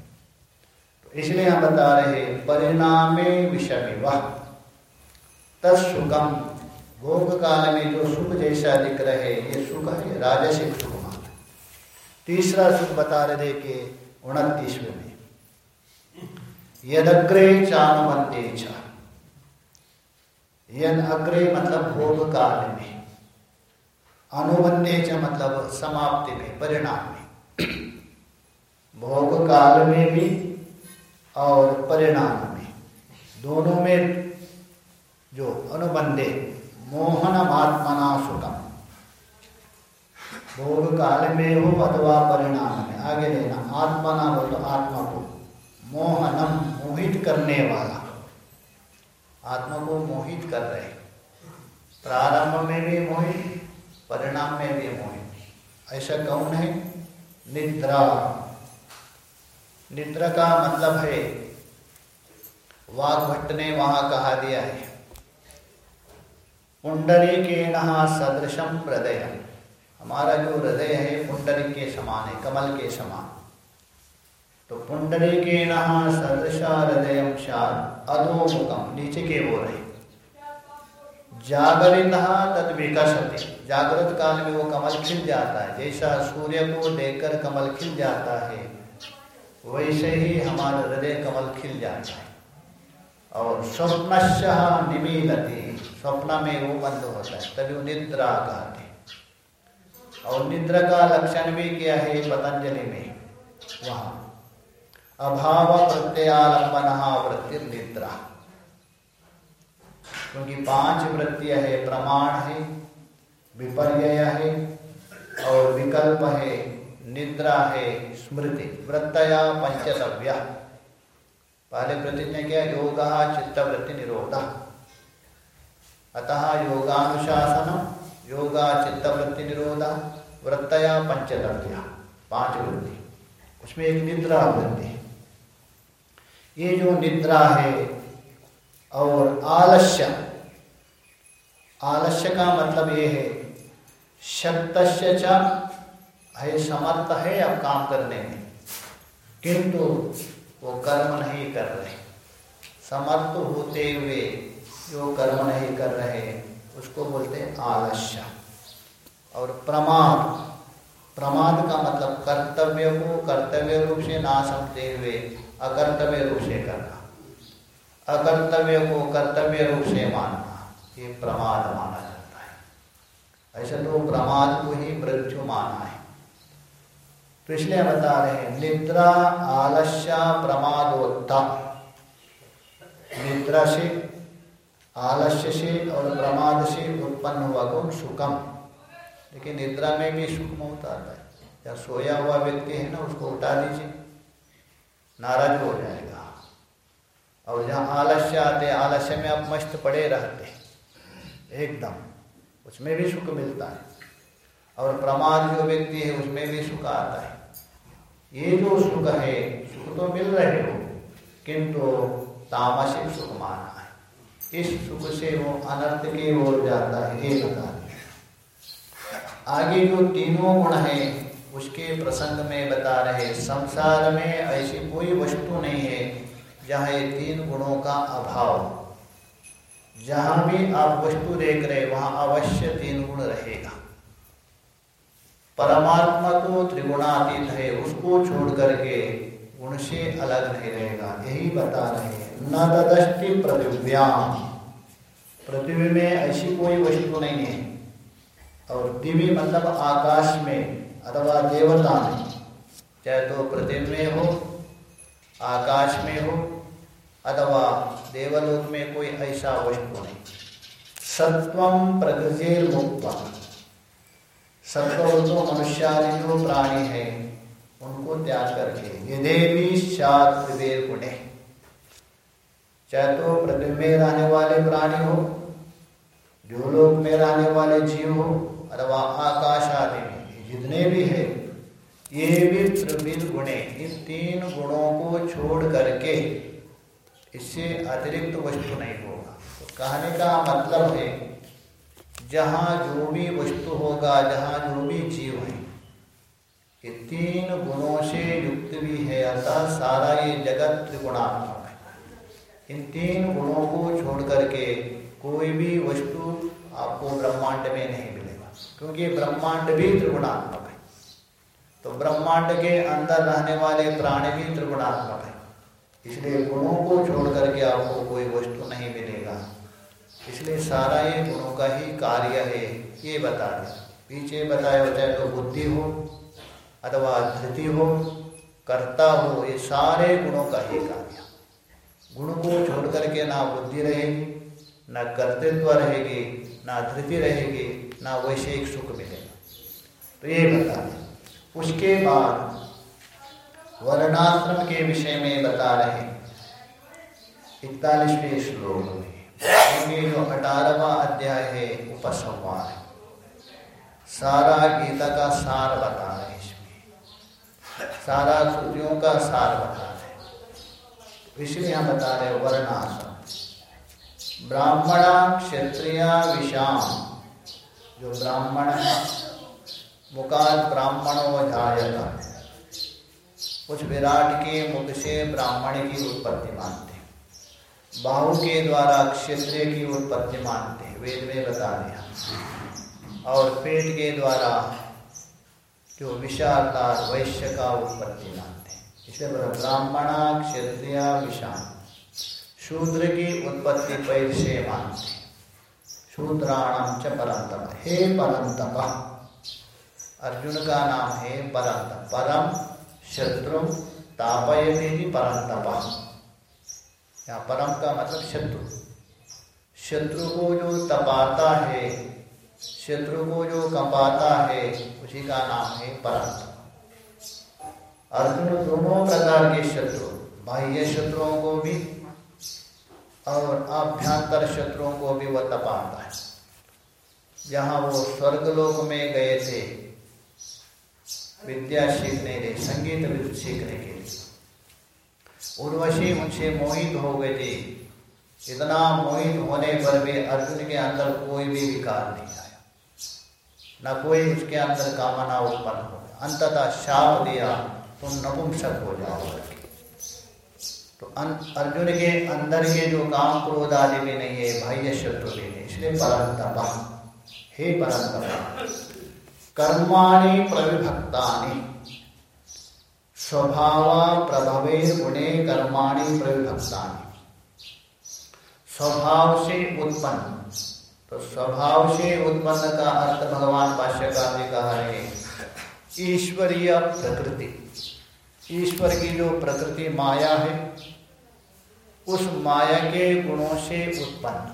A: तो इसलिए हम बता रहे परिणामे विषमी वह तत्सुखम। भोग काल में जो सुख जैसा दिख रहे, ये सुख है, राजसिक सुख मान तीसरा सुख बता रहे कि उनतीसवें में। यदग्रे चानुबंधे चा। यद अग्रे मतलब भोग काल में। अनुबंधे च मतलब समाप्ति में, परिणाम में। भोग काल में भी और परिणाम में। दोनों में जो अनुबंधे मोहन आत्मना सुखम भोग काल में हो अथवा परिणाम में, आगे लेना, आत्मना बोलो आत्मा को मोहनम, मोहित करने वाला। आत्मा को मोहित कर रहे। प्रारंभ में भी मोहित परिणाम में भी मोहित ऐसा कौन है? निद्रा। निद्रा का मतलब है वाघ भट्ट ने वहाँ कहा दिया है। पुंडरी के नहा सदृशम हृदय। हमारा जो हृदय है, पुंडरी के समान है, कमल के समान। तो पुंडरी के नहा सदृश हृदय अधोमुखम नीचे के वो रहे जागरित तद विकसते जागृत काल में वो कमल खिल जाता है। जैसा सूर्य को देखकर कमल खिल जाता है, वैसे ही हमारा हृदय कमल खिल जाता है। और स्वप्न निमीलती। स्वप्न में वो बंद होता है। तभी निद्रा कहते और निद्रा का लक्षण भी क्या है पतंजलि में? वहाँ। अभाव प्रत्यालंबन वृत्ति निद्रा क्योंकि पाँच वृत्तियाँ है, प्रमाण है विपर्य है और विकल्प है, निद्रा है, स्मृति, वृत्तया पंचतव्य पहले प्रतिज्ञा किया योग, चित्तवृत्ति, निरोध। अतः योगानुशासन योगा, चित्तवृत्ति, निरोध, वृत्तया पंचतव्य। पाँच वृत्ति। उसमें एक निद्रा वृत्ति ये जो निद्रा है और आलस्य। आलस्य का मतलब ये है शक्त है समर्थ है अब काम करने में, किंतु वो कर्म नहीं कर रहे। समर्थ होते हुए जो कर्म नहीं कर रहे, उसको बोलते हैं आलस्य। और प्रमाद प्रमाद का मतलब कर्तव्य को कर्तव्य रूप से ना समझते हुए अकर्तव्य रूप से करना। अकर्तव्य को कर्तव्य रूप से मानना, ये प्रमाद माना जाता है। ऐसे तो प्रमाद को ही मृत्यु माना है। इसलिए बता रहे हैं, निद्रा आलस्य प्रमादोत्ता। निद्रा से, आलस्य से और प्रमाद से उत्पन्न हुआ कौन सुखम। लेकिन निद्रा में भी सुख होता है। या सोया हुआ व्यक्ति है ना, उसको उठा दीजिए नाराज़ हो जाएगा। और जहाँ आलस्य आते आलस्य में आप मस्त पड़े रहते एकदम। उसमें भी सुख मिलता है। और प्रमाद जो व्यक्ति है, उसमें भी सुख आता है। ये जो सुख है, सुख तो मिल रहे हो, किंतु तामसिक सुख माना है। इस सुख से वो अनर्थ के ओर जाता है ये बता आगे जो तीनों गुण है, उसके प्रसंग में बता रहे संसार में ऐसी कोई वस्तु नहीं है जहाँ ये तीन गुणों का अभाव। जहाँ भी आप वस्तु देख रहे वहाँ अवश्य तीन गुण रहेगा। परमात्मा तो त्रिगुणातीत है, उसको छोड़ करके गुण से अलग नहीं रहेगा। यही बता रहे हैं। न ददष्टि पृथिव्याम पृथ्वी में ऐसी कोई वस्तु नहीं है। और दिव्य मतलब आकाश में अथवा देवता में, चाहे तो पृथ्वी में हो, आकाश में हो अथवा देवलोक में कोई ऐसा वस्तु नहीं। सत्वम प्रकृति मुक्त सत्व तो मनुष्यादि जो प्राणी है, उनको त्याग करके। यदि भी विवेक गुणे। चाहे तो पृथ्वी में रहने वाले प्राणी हो जो लोग में रहने वाले जीव हो, अथवा आकाश आदि में, जितने भी है, ये भी प्रविध गुणे। इन तीन गुणों को छोड़ करके इससे अतिरिक्त वस्तु नहीं होगा। तो कहने का मतलब है, जहाँ जो भी वस्तु होगा, जहाँ जो भी जीव है, ये तीन गुणों से युक्त भी है अर्थात सारा ये जगत त्रिगुणात्मक है। इन तीन गुणों को छोड़ करके कोई भी वस्तु आपको ब्रह्मांड में नहीं मिलेगा, क्योंकि ब्रह्मांड भी त्रिगुणात्मक है। तो ब्रह्मांड के अंदर रहने वाले प्राणी भी त्रिगुणात्मक है। इसलिए गुणों को छोड़ करके आपको कोई वस्तु नहीं मिलेगा। इसलिए सारा ये गुणों का ही कार्य है, ये बता दें। पीछे बताया होता है तो बुद्धि हो अथवा धृति हो, कर्ता हो, ये सारे गुणों का ही कार्य। गुण को छोड़ करके ना बुद्धि रहेगी, ना कर्तृत्व रहेगी, ना धृति रहेगी, ना वैश्विक सुख मिलेगा। तो ये बता दें। उसके बाद वर्णाश्रम के विषय में बता रहे इकतालीसवें श्लोक में। जो अठारहवा अध्याय है उपसंहार है। सारा गीता का सार बता रहे इसमें। सारा श्रुतियों का सार बता रहे हम बता रहे वर्णाश्रम। ब्राह्मणा क्षत्रिय विषाम जो ब्राह्मण है मुकाल ब्राह्मणो जायता कुछ विराट के मुख से ब्राह्मण की उत्पत्ति मानते बाहु के द्वारा क्षेत्रीय की उत्पत्ति मानते हैं। वेद में बता दिया। और पेट के द्वारा जो विशालदार वैश्य का उत्पत्ति मानते हैं। इसे ब्राह्मणा क्षत्रिय विशाल। शूद्र की उत्पत्ति पैर से मानते शूद्राणाम च परंतप। हे परंतप। अर्जुन का नाम है परंतप। परम शत्रु तापयती परंतप यहाँ परम का मतलब शत्रु। शत्रु को जो तपाता है, शत्रु को जो कंपाता है, उसी का नाम है परम अर्जुन दोनों प्रकार के शत्रु, बाह्य शत्रुओं को भी और आभ्यंतर शत्रुओं को भी वह तपाता है। जहाँ वो स्वर्गलोक में गए थे विद्या सीखने के संगीत सीखने के लिए उर्वशी मुझसे मोहित हो गए थे। इतना मोहित होने पर भी अर्जुन के अंदर कोई भी विकार नहीं आया। न कोई उसके अंदर कामना उत्पन्न हो अंततः शाप दिया, तुम नपुंसक हो जाओगे। तो अर्जुन के अंदर के जो काम क्रोध आदि भी नहीं है, बाह्य शत्रु भी नहीं। इसलिए परंतपा हे परंतपा कर्माणि प्रविभक्तानि। स्वभाव प्रभवे गुणे कर्माणि प्रविभक्तानि। स्वभाव से उत्पन्न। तो स्वभाव से उत्पन्न का अर्थ भगवान भाष्यकार ने कहा है, ईश्वरीय प्रकृति। ईश्वर की जो प्रकृति माया है, उस माया के गुणों से उत्पन्न।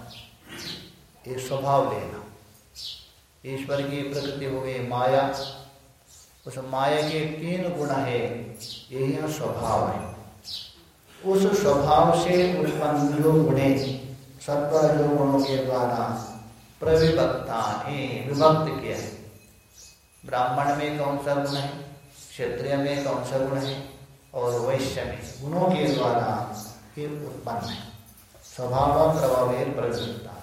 A: ये स्वभाव लेना। ईश्वर की प्रकृति हो गई माया। उस माया के तीन गुण है, यही स्वभाव है। उस स्वभाव से उत्पन्न जो गुणे सत्व जो गुणों के द्वारा प्रविभक्ता है, विभक्त किया है। ब्राह्मण में कौन सा गुण है, क्षत्रिय में कौन सा गुण है, और वैश्य में गुणों के द्वारा उत्पन्न है। स्वभाव प्रभाव प्रविभक्ता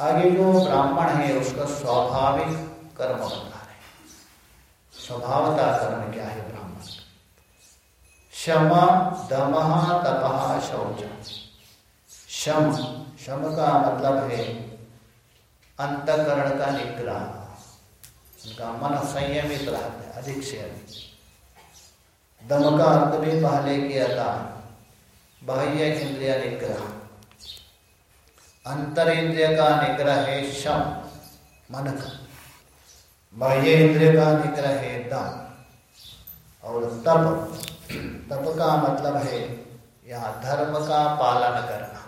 A: आगे जो ब्राह्मण है उसका स्वाभाविक कर्म होता है। स्वभावता कर्म क्या है ब्राह्मण? शम, दम, तप, शौच। शम शम का मतलब है अंतकरण का निग्रह उनका मन संयमित रहता है, अधिक से अधिक। दम का अर्थ भी पहले किया था। बाह्य इंद्रिया निग्रह। अंतर इंद्रिय का निग्रह है शम मन। का बाह्य इंद्रिय का निग्रह है दम और तप। तप का मतलब है यहाँ धर्म का पालन करना।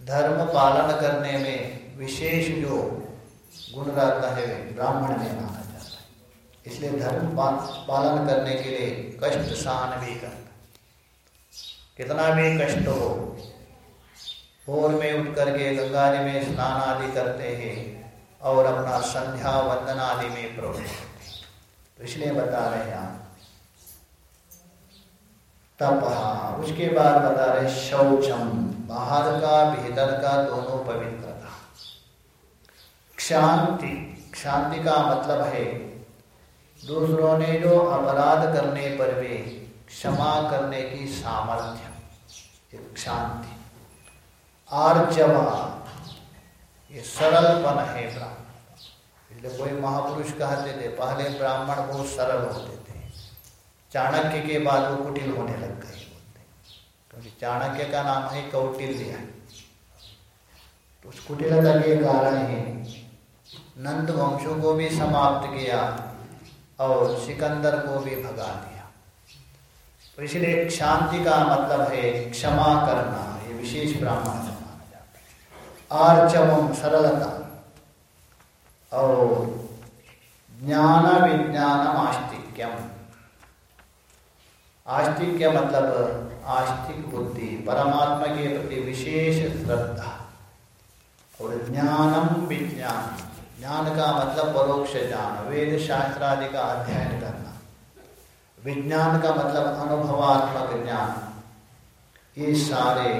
A: धर्म पालन करने में विशेष जो गुण रहता है, ब्राह्मण में माना जाता है। इसलिए धर्म पालन करने के लिए कष्ट सहन भी करना। कितना भी कष्ट हो भोर में उठ करके गंगा जी में स्नान आदि करते हैं और अपना संध्या वंदन आदि में प्रवृत्त तो इसलिए बता रहे हैं आप। तप, उसके बाद बता रहे शौचम, बाहर का, भीतर का दोनों पवित्रता। क्षांति क्षांति का मतलब है दूसरों ने जो अपराध करने पर भी क्षमा करने की सामर्थ्य शांति आर्जवा। ये सरलपन है ब्राह्मण। इसलिए कोई महापुरुष कहते थे, पहले ब्राह्मण बहुत सरल होते थे। चाणक्य के बाद वो कुटिल होने लग गए क्योंकि चाणक्य का नाम है कौटिल्य। तो उस कुटिलता के कारण ही नंद वंशों को भी समाप्त किया और सिकंदर को भी भगा दिया। तो इसलिए शांति का मतलब है क्षमा करना, ये विशेष ब्राह्मण। आर्चवम सरलता। और ज्ञान विज्ञान आस्तिक्यम आस्तिक्य मतलब आस्तिक बुद्धि, परमात्मा के प्रति विशेष श्रद्धा। और ज्ञानम विज्ञान। ज्ञान का मतलब परोक्ष ज्ञान, वेद शास्त्र आदि का अध्ययन करना। विज्ञान का मतलब अनुभवात्मक ज्ञान। ये सारे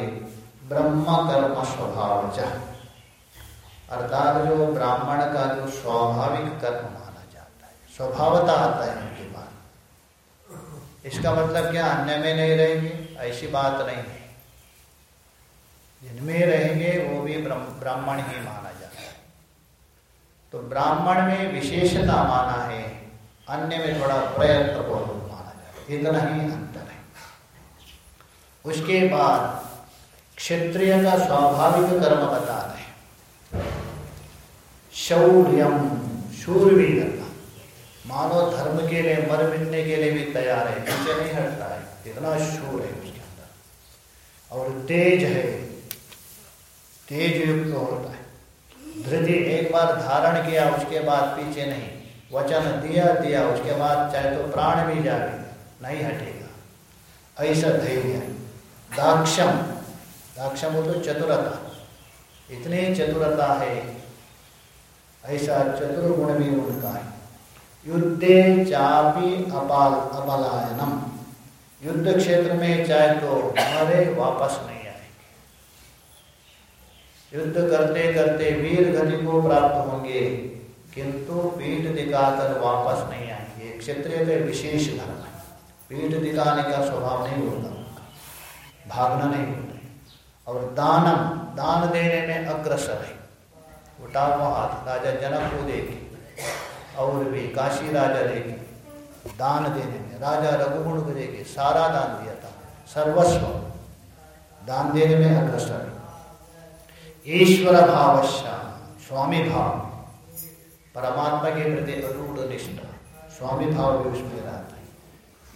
A: ब्रह्म कर्म स्वभाव अर्थात जो ब्राह्मण का जो स्वाभाविक कर्म माना जाता है, स्वभावता आता है उनके बाद इसका मतलब क्या? अन्य में नहीं रहेंगे, ऐसी बात नहीं है। जिनमें रहेंगे, वो भी ब्राह्मण ही माना जाता है। तो ब्राह्मण में विशेषता माना है, अन्य में थोड़ा प्रयत्न पूर्वक माना जाए इतना ही अंतर है। उसके बाद क्षत्रिय का स्वाभाविक कर्म बता रहे शौर्यम शूर भी करना मानो धर्म के लिए, मर मिलने के लिए भी तैयार है, पीछे नहीं हटता है, इतना शूर है उसके अंदर। और तेज है तेज युक्त होता है। धृति एक बार धारण किया, उसके बाद पीछे नहीं। वचन दिया दिया, उसके बाद चाहे तो प्राण भी जाए नहीं हटेगा। ऐसा धैर्य, दाक्षम दाक्षम तो चतुरता। इतनी चतुरता है, ऐसा चतुर गुण भी उनका है। युद्धे चापी अपाल अपलायनम। युद्ध क्षेत्र में चाहे तो मरे वापस नहीं आएँगे युद्ध करते करते वीर गति को प्राप्त होंगे, किंतु पीठ दिखाकर वापस नहीं आएँगे। क्षत्रिय का विशेष धर्म है। पीठ दिखाने का स्वभाव नहीं होता। भागना नहीं होता। और दानम, दान देने में अग्रसर है। उठा हुआ हाथ, राजा जनक को देखे, और भी काशी राजा देखे, दान देने में। राजा रघुगुण को देखे, सारा दान दिया था, सर्वस्व। दान देने में अग्रसर है। ईश्वर भावश्य, स्वामी भाव। परमात्मा के प्रति अरूढ़ निष्ठा, स्वामी भाव भी उसमें रहता है।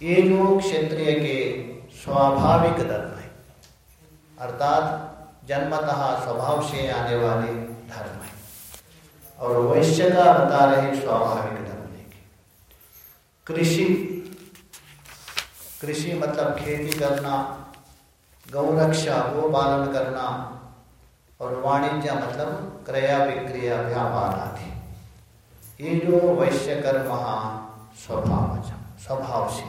A: ये जो क्षेत्रीय के स्वाभाविक धर्म अर्थात जन्मतः स्वभाव से आने वाले धर्म है। और वैश्य का बता रहे स्वाभाविक धर्म लेके। कृषि कृषि मतलब खेती करना, गौरक्षा गो पालन करना, और वाणिज्य मतलब क्रया विक्रिया, व्यापार आदि। ये जो वैश्य कर्म स्वभाव स्वभाव से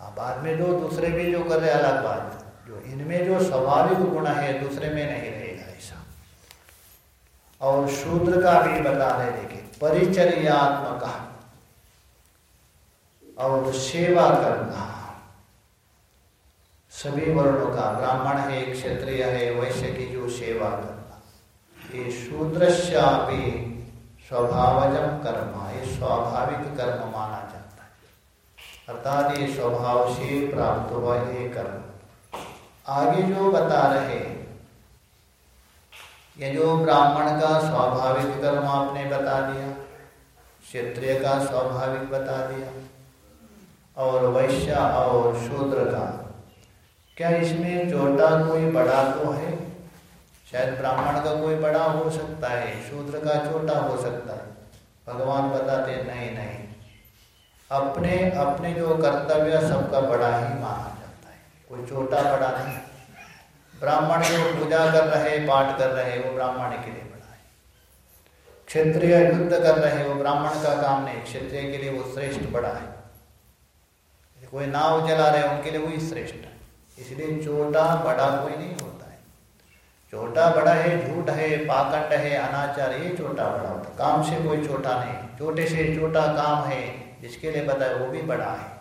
A: हाँ बाद में जो दूसरे भी जो कर रहे अलग बात। इनमें जो स्वाभाविक गुण है, दूसरे में नहीं रहेगा ऐसा और शूद्र का भी बता रहे, देखिए, परिचर्यात्मक। और सेवा करना। सभी वर्णों का, ब्राह्मण है, क्षत्रिय है, वैश्य की जो सेवा करना। ये शूद्रश्यापी स्वभावजम कर्म, ये स्वाभाविक कर्म माना जाता है। अर्थात ये स्वभाव से प्राप्त हुआ ये कर्म। आगे जो बता रहे ये जो ब्राह्मण का स्वाभाविक कर्म आपने बता दिया, क्षत्रिय का स्वाभाविक बता दिया, और वैश्य और शूद्र का, क्या इसमें छोटा कोई बड़ा तो है? शायद ब्राह्मण का कोई बड़ा हो सकता है, शूद्र का छोटा हो सकता है। भगवान बताते नहीं नहीं। अपने अपने जो कर्तव्य सबका बड़ा ही है कोई छोटा बड़ा नहीं। ब्राह्मण जो पूजा कर रहे, पाठ कर रहे, वो ब्राह्मण के लिए बड़ा है। क्षेत्रीय युद्ध कर रहे, वो ब्राह्मण का काम नहीं। क्षेत्रीय के लिए वो श्रेष्ठ बड़ा है। कोई नाव जला रहे, उनके लिए वही श्रेष्ठ है। इसलिए छोटा बड़ा कोई नहीं होता है। छोटा बड़ा है, झूठ है, पाखंड है, अनाचार, ये छोटा बड़ा होता काम से कोई छोटा नहीं। छोटे से छोटा काम है, जिसके लिए बताए वो भी बड़ा है।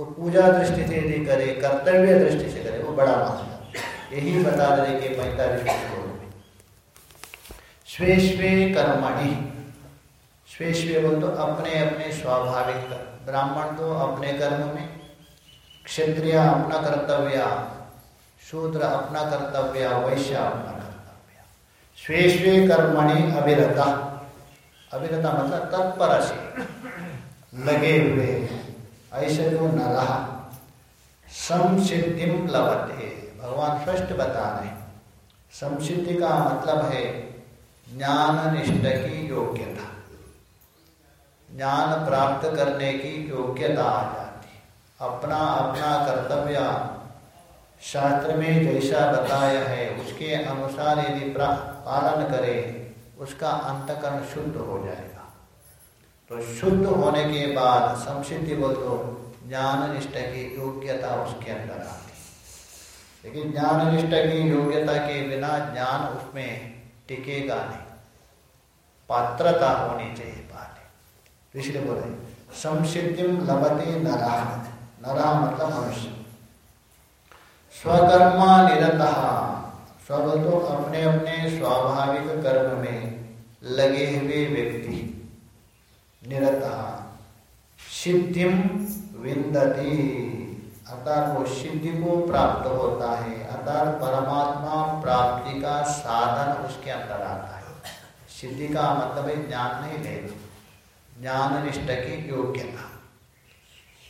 A: उसको पूजा दृष्टि से यदि करे, कर्तव्य दृष्टि से करे, वो बड़ा मानता यही बता रहे कि पैंतालीस श्लोक स्वे स्वे कर्मणि। स्वे स्वे बोल तो अपने अपने स्वाभाविक ब्राह्मण तो अपने कर्म में, क्षत्रिय अपना कर्तव्य, शूद्र अपना कर्तव्य, वैश्य अपना कर्तव्य। स्वे स्वे कर्मणि अविरता। अविरता मतलब तत्पर से लगे हुए जो न रहा समसिद्धि प्लवते। भगवान स्पष्ट बता रहे समसिद्धि का मतलब है ज्ञान निष्ठ की योग्यता। ज्ञान प्राप्त करने की योग्यता आ जाती अपना अपना कर्तव्य शास्त्र में जैसा बताया है, उसके अनुसार यदि पालन करे, उसका अंतकरण शुद्ध हो जाएगा। तो शुद्ध होने के बाद संसिद्धि बोल तो ज्ञान निष्ठ की योग्यता उसके अंदर आती लेकिन ज्ञान निष्ठ की योग्यता के बिना ज्ञान उसमें टिकेगा नहीं। पात्रता होनी चाहिए पाने तो इसलिए बोले, संसिद्धि लभते नरा नरा मतलब मनुष्य। स्वकर्मा निरता। स्व तो अपने अपने स्वाभाविक कर्म में लगे हुए व्यक्ति। निरता। सिद्धि विंदती अर्थात वो सिद्धि को प्राप्त होता है। अर्थात परमात्मा प्राप्ति का साधन उसके अंदर आता है। सिद्धि का मतलब है ज्ञान नहीं लेना। ज्ञान निष्ठ की योग्यता।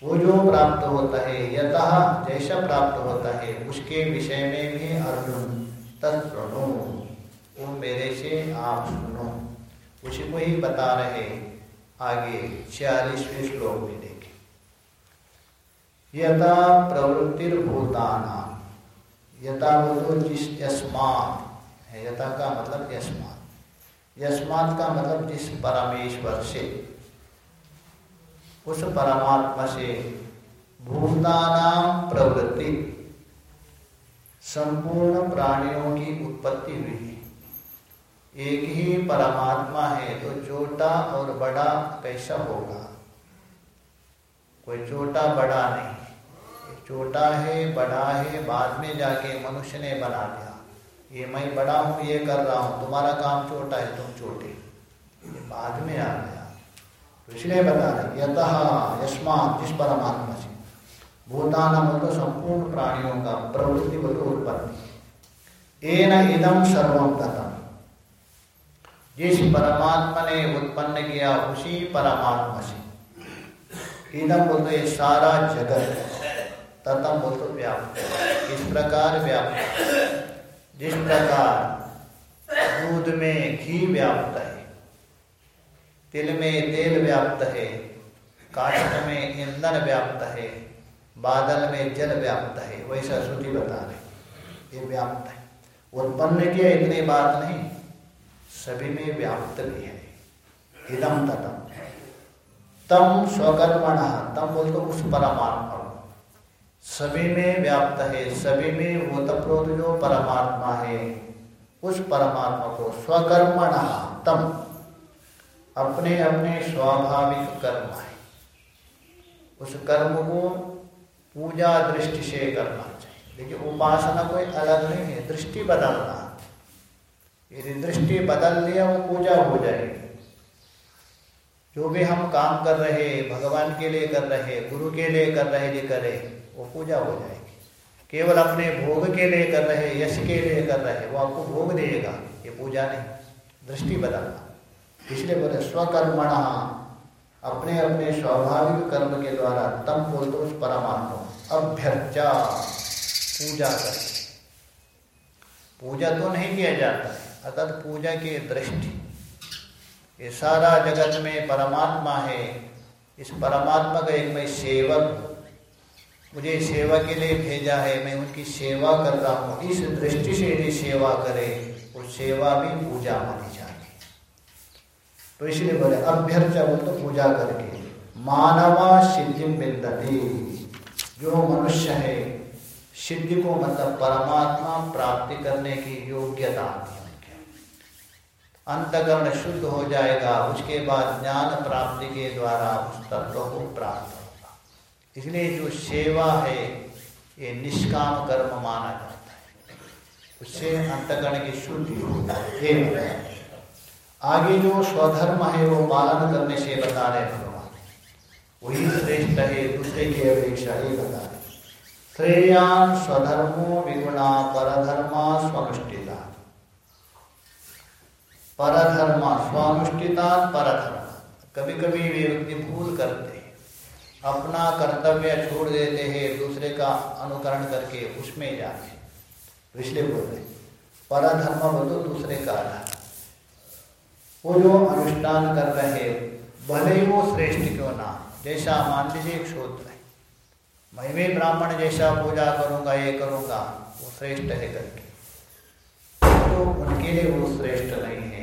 A: वो जो प्राप्त होता है, यतः जैसा प्राप्त होता है, उसके विषय में भी अर्जुन तत्णु वो मेरे से आप सुनो। उसी को ही बता रहे आगे छियालीसवें श्लोक में देखे। यथा प्रवृत्तिर्भूताना यथा तो जिस यस्मात, है, यथा का मतलब यस्मात। यस्मात का मतलब जिस परमेश्वर से, उस परमात्मा से भूतानाम प्रवृत्ति, संपूर्ण प्राणियों की उत्पत्ति हुई। है एक ही परमात्मा है तो छोटा और बड़ा कैसा होगा? कोई छोटा बड़ा नहीं। छोटा है, बड़ा है, बाद में जाके मनुष्य ने बना दिया ये मैं बड़ा हूँ, ये कर रहा हूँ, तुम्हारा काम छोटा है, तुम छोटे। ये बाद में आ गया। तो इसलिए बता रहे यत यस्मात, जिस परमात्मा से। भूतान मतलब संपूर्ण प्राणियों का प्रवृत्ति बोलो उत्पत्ति। एन इदम सर्वम तथम जिस परमात्मा ने उत्पन्न किया, उसी परमात्मा से इदम बोलते ये सारा जगत तथम बोलते व्याप्त इस प्रकार व्याप्त जिस प्रकार दूध में घी व्याप्त है, तिल में तेल व्याप्त है, काष्ठ में ईंधन व्याप्त है, बादल में जल व्याप्त है, वैसा श्रुति बता रहे ये व्याप्त है। उत्पन्न किया इतनी बात नहीं। सभी में व्याप्त भी है। इदम ततम तम स्वकर्मण, तम बोल तो उस परमात्मा को। सभी में व्याप्त है, सभी में वो तप्रोत जो परमात्मा है। उस परमात्मा को स्वकर्मण, तम। अपने अपने स्वाभाविक कर्म है। उस कर्म को पूजा दृष्टि से करना चाहिए। देखिए, उपासना कोई अलग नहीं है, दृष्टि बदलना। यदि दृष्टि बदल लिया वो पूजा हो जाएगी। जो भी हम काम कर रहे, भगवान के लिए कर रहे, गुरु के लिए कर रहे जी करे, वो पूजा हो जाएगी। केवल अपने भोग के लिए कर रहे, यश के लिए कर रहे, वो आपको भोग देगा, ये पूजा नहीं, दृष्टि बदलना। इसलिए बोले, स्वकर्मण, अपने अपने स्वाभाविक कर्म के द्वारा तम उस परमात्मा, अभ्यर्चा, पूजा कर। पूजा तो नहीं किया जाता है। अर्थात पूजा की दृष्टि। ये सारा जगत में परमात्मा है। इस परमात्मा का एक मैं सेवक मुझे सेवा के लिए भेजा है। मैं उनकी सेवा कर रहा हूँ। इस दृष्टि से यदि सेवा करे। वो सेवा भी पूजा मानी जाए तो इसलिए बोले अभ्यर्च बोल तो पूजा करके। मानवा सिद्धि मिलती जो मनुष्य है, सिद्धि को मतलब परमात्मा प्राप्ति करने की योग्यता आती अंतकरण शुद्ध हो जाएगा। उसके बाद ज्ञान प्राप्ति के द्वारा उस तत्व को प्राप्त होगा। इसलिए जो सेवा है, ये निष्काम कर्म माना जाता है। उससे अंतकरण की शुद्धि होगी आगे जो स्वधर्म है, वो पालन करने से बता रहे भगवान। वही श्रेष्ठ है, दूसरे की अपेक्षा ही बता रहे श्रेयान स्वधर्मो विगुणा परधर्मा स्वनुष्ठिता परधर्मा, स्वानुष्ठिता परधर्म। कभी कभी वे व्यक्ति भूल करते हैं। अपना कर्तव्य छोड़ देते हैं, दूसरे का अनुकरण करके उसमें जाते इसलिए बोल रहे परधर्म बोलो दूसरे का आधार। वो जो अनुष्ठान कर रहे भले ही वो श्रेष्ठ क्यों ना जैसा मान लीजिए एक शोध है। मैं भी ब्राह्मण जैसा पूजा करूँगा, ये करूँगा, वो श्रेष्ठ है करके। तो उनके लिए वो श्रेष्ठ नहीं है।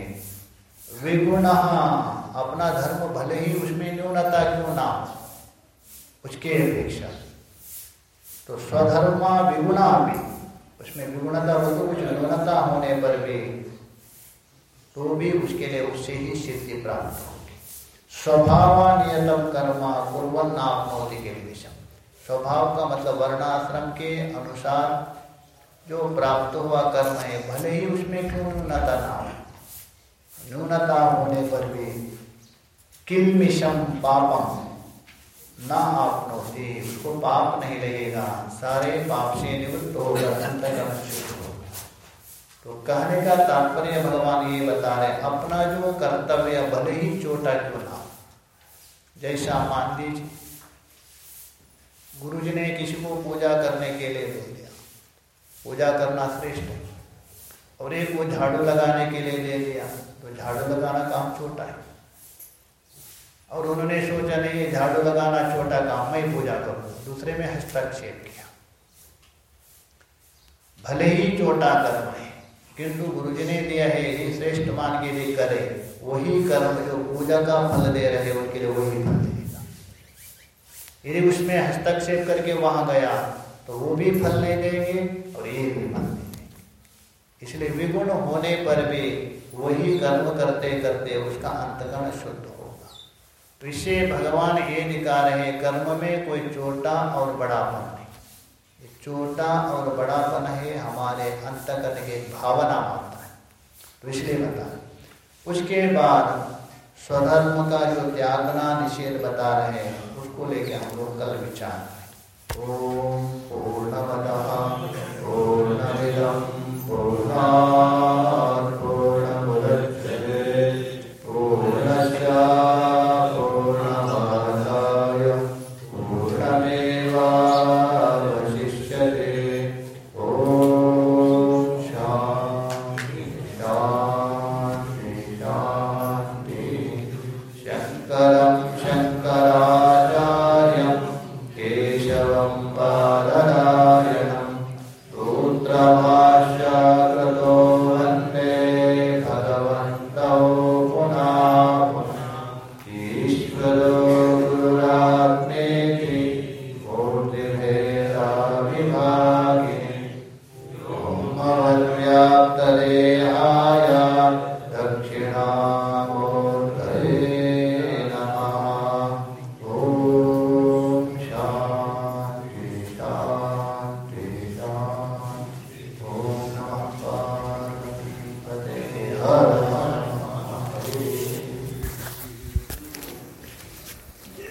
A: विगुण। अपना धर्म भले ही उसमें न्यूनता क्यों ना उसके अपेक्षा। तो स्वधर्मा विगुणा भी उसमें विगुणता हो तो कुछ न्यूनता होने पर भी तो भी उसके लिए उससे ही सिद्धि प्राप्त होगी। स्वभाव नियतम कर्म कुरन आपनोति के विषम। स्वभाव का मतलब वर्णाश्रम के अनुसार जो प्राप्त हुआ कर्म है, भले ही उसमें क्यों न्यूनता ना हो। न्यूनता होने पर भी किलमिशम पापम न आपनोति। उसको पाप नहीं लगेगा। सारे पाप से निवृत्त अंतकरण शुद्ध तो कहने का तात्पर्य भगवान ये बता रहे अपना जो कर्तव्य भले ही छोटा क्यों ना जैसा मान लीजिए गुरु जी ने किसी को पूजा करने के लिए दे दिया। पूजा करना श्रेष्ठ है। और एक को झाड़ू लगाने के लिए दे दिया। तो झाड़ू लगाना काम छोटा है। और उन्होंने सोचा, नहीं, झाड़ू लगाना छोटा काम मैं पूजा करूँ दूसरे में हस्तक्षेप किया। भले ही छोटा कर्म है, किंतु गुरु जी ने दिया है श्रेष्ठ मान के लिए करे, वही कर्म जो पूजा का फल दे रहे, उनके लिए वही फल देगा। यदि उसमें हस्तक्षेप करके वहाँ गया तो वो भी फल नहीं देंगे और ये भी फल इसलिए विगुण होने पर भी वही कर्म करते करते उसका अंतगण शुद्ध होगा। तो इससे भगवान ये दिखा रहे कर्म में कोई छोटा और बड़ा नहीं। छोटा और बड़ापन है, हमारे अंतकरण के भावना मात्र है। तो इसलिए बता उसके बाद स्वधर्म का जो त्यागना निषेध बता रहे हैं, उसको लेके हम लोग कल विचार ओम पूर्णमद, पूर्णमिदम। पूर्णा Hosanna.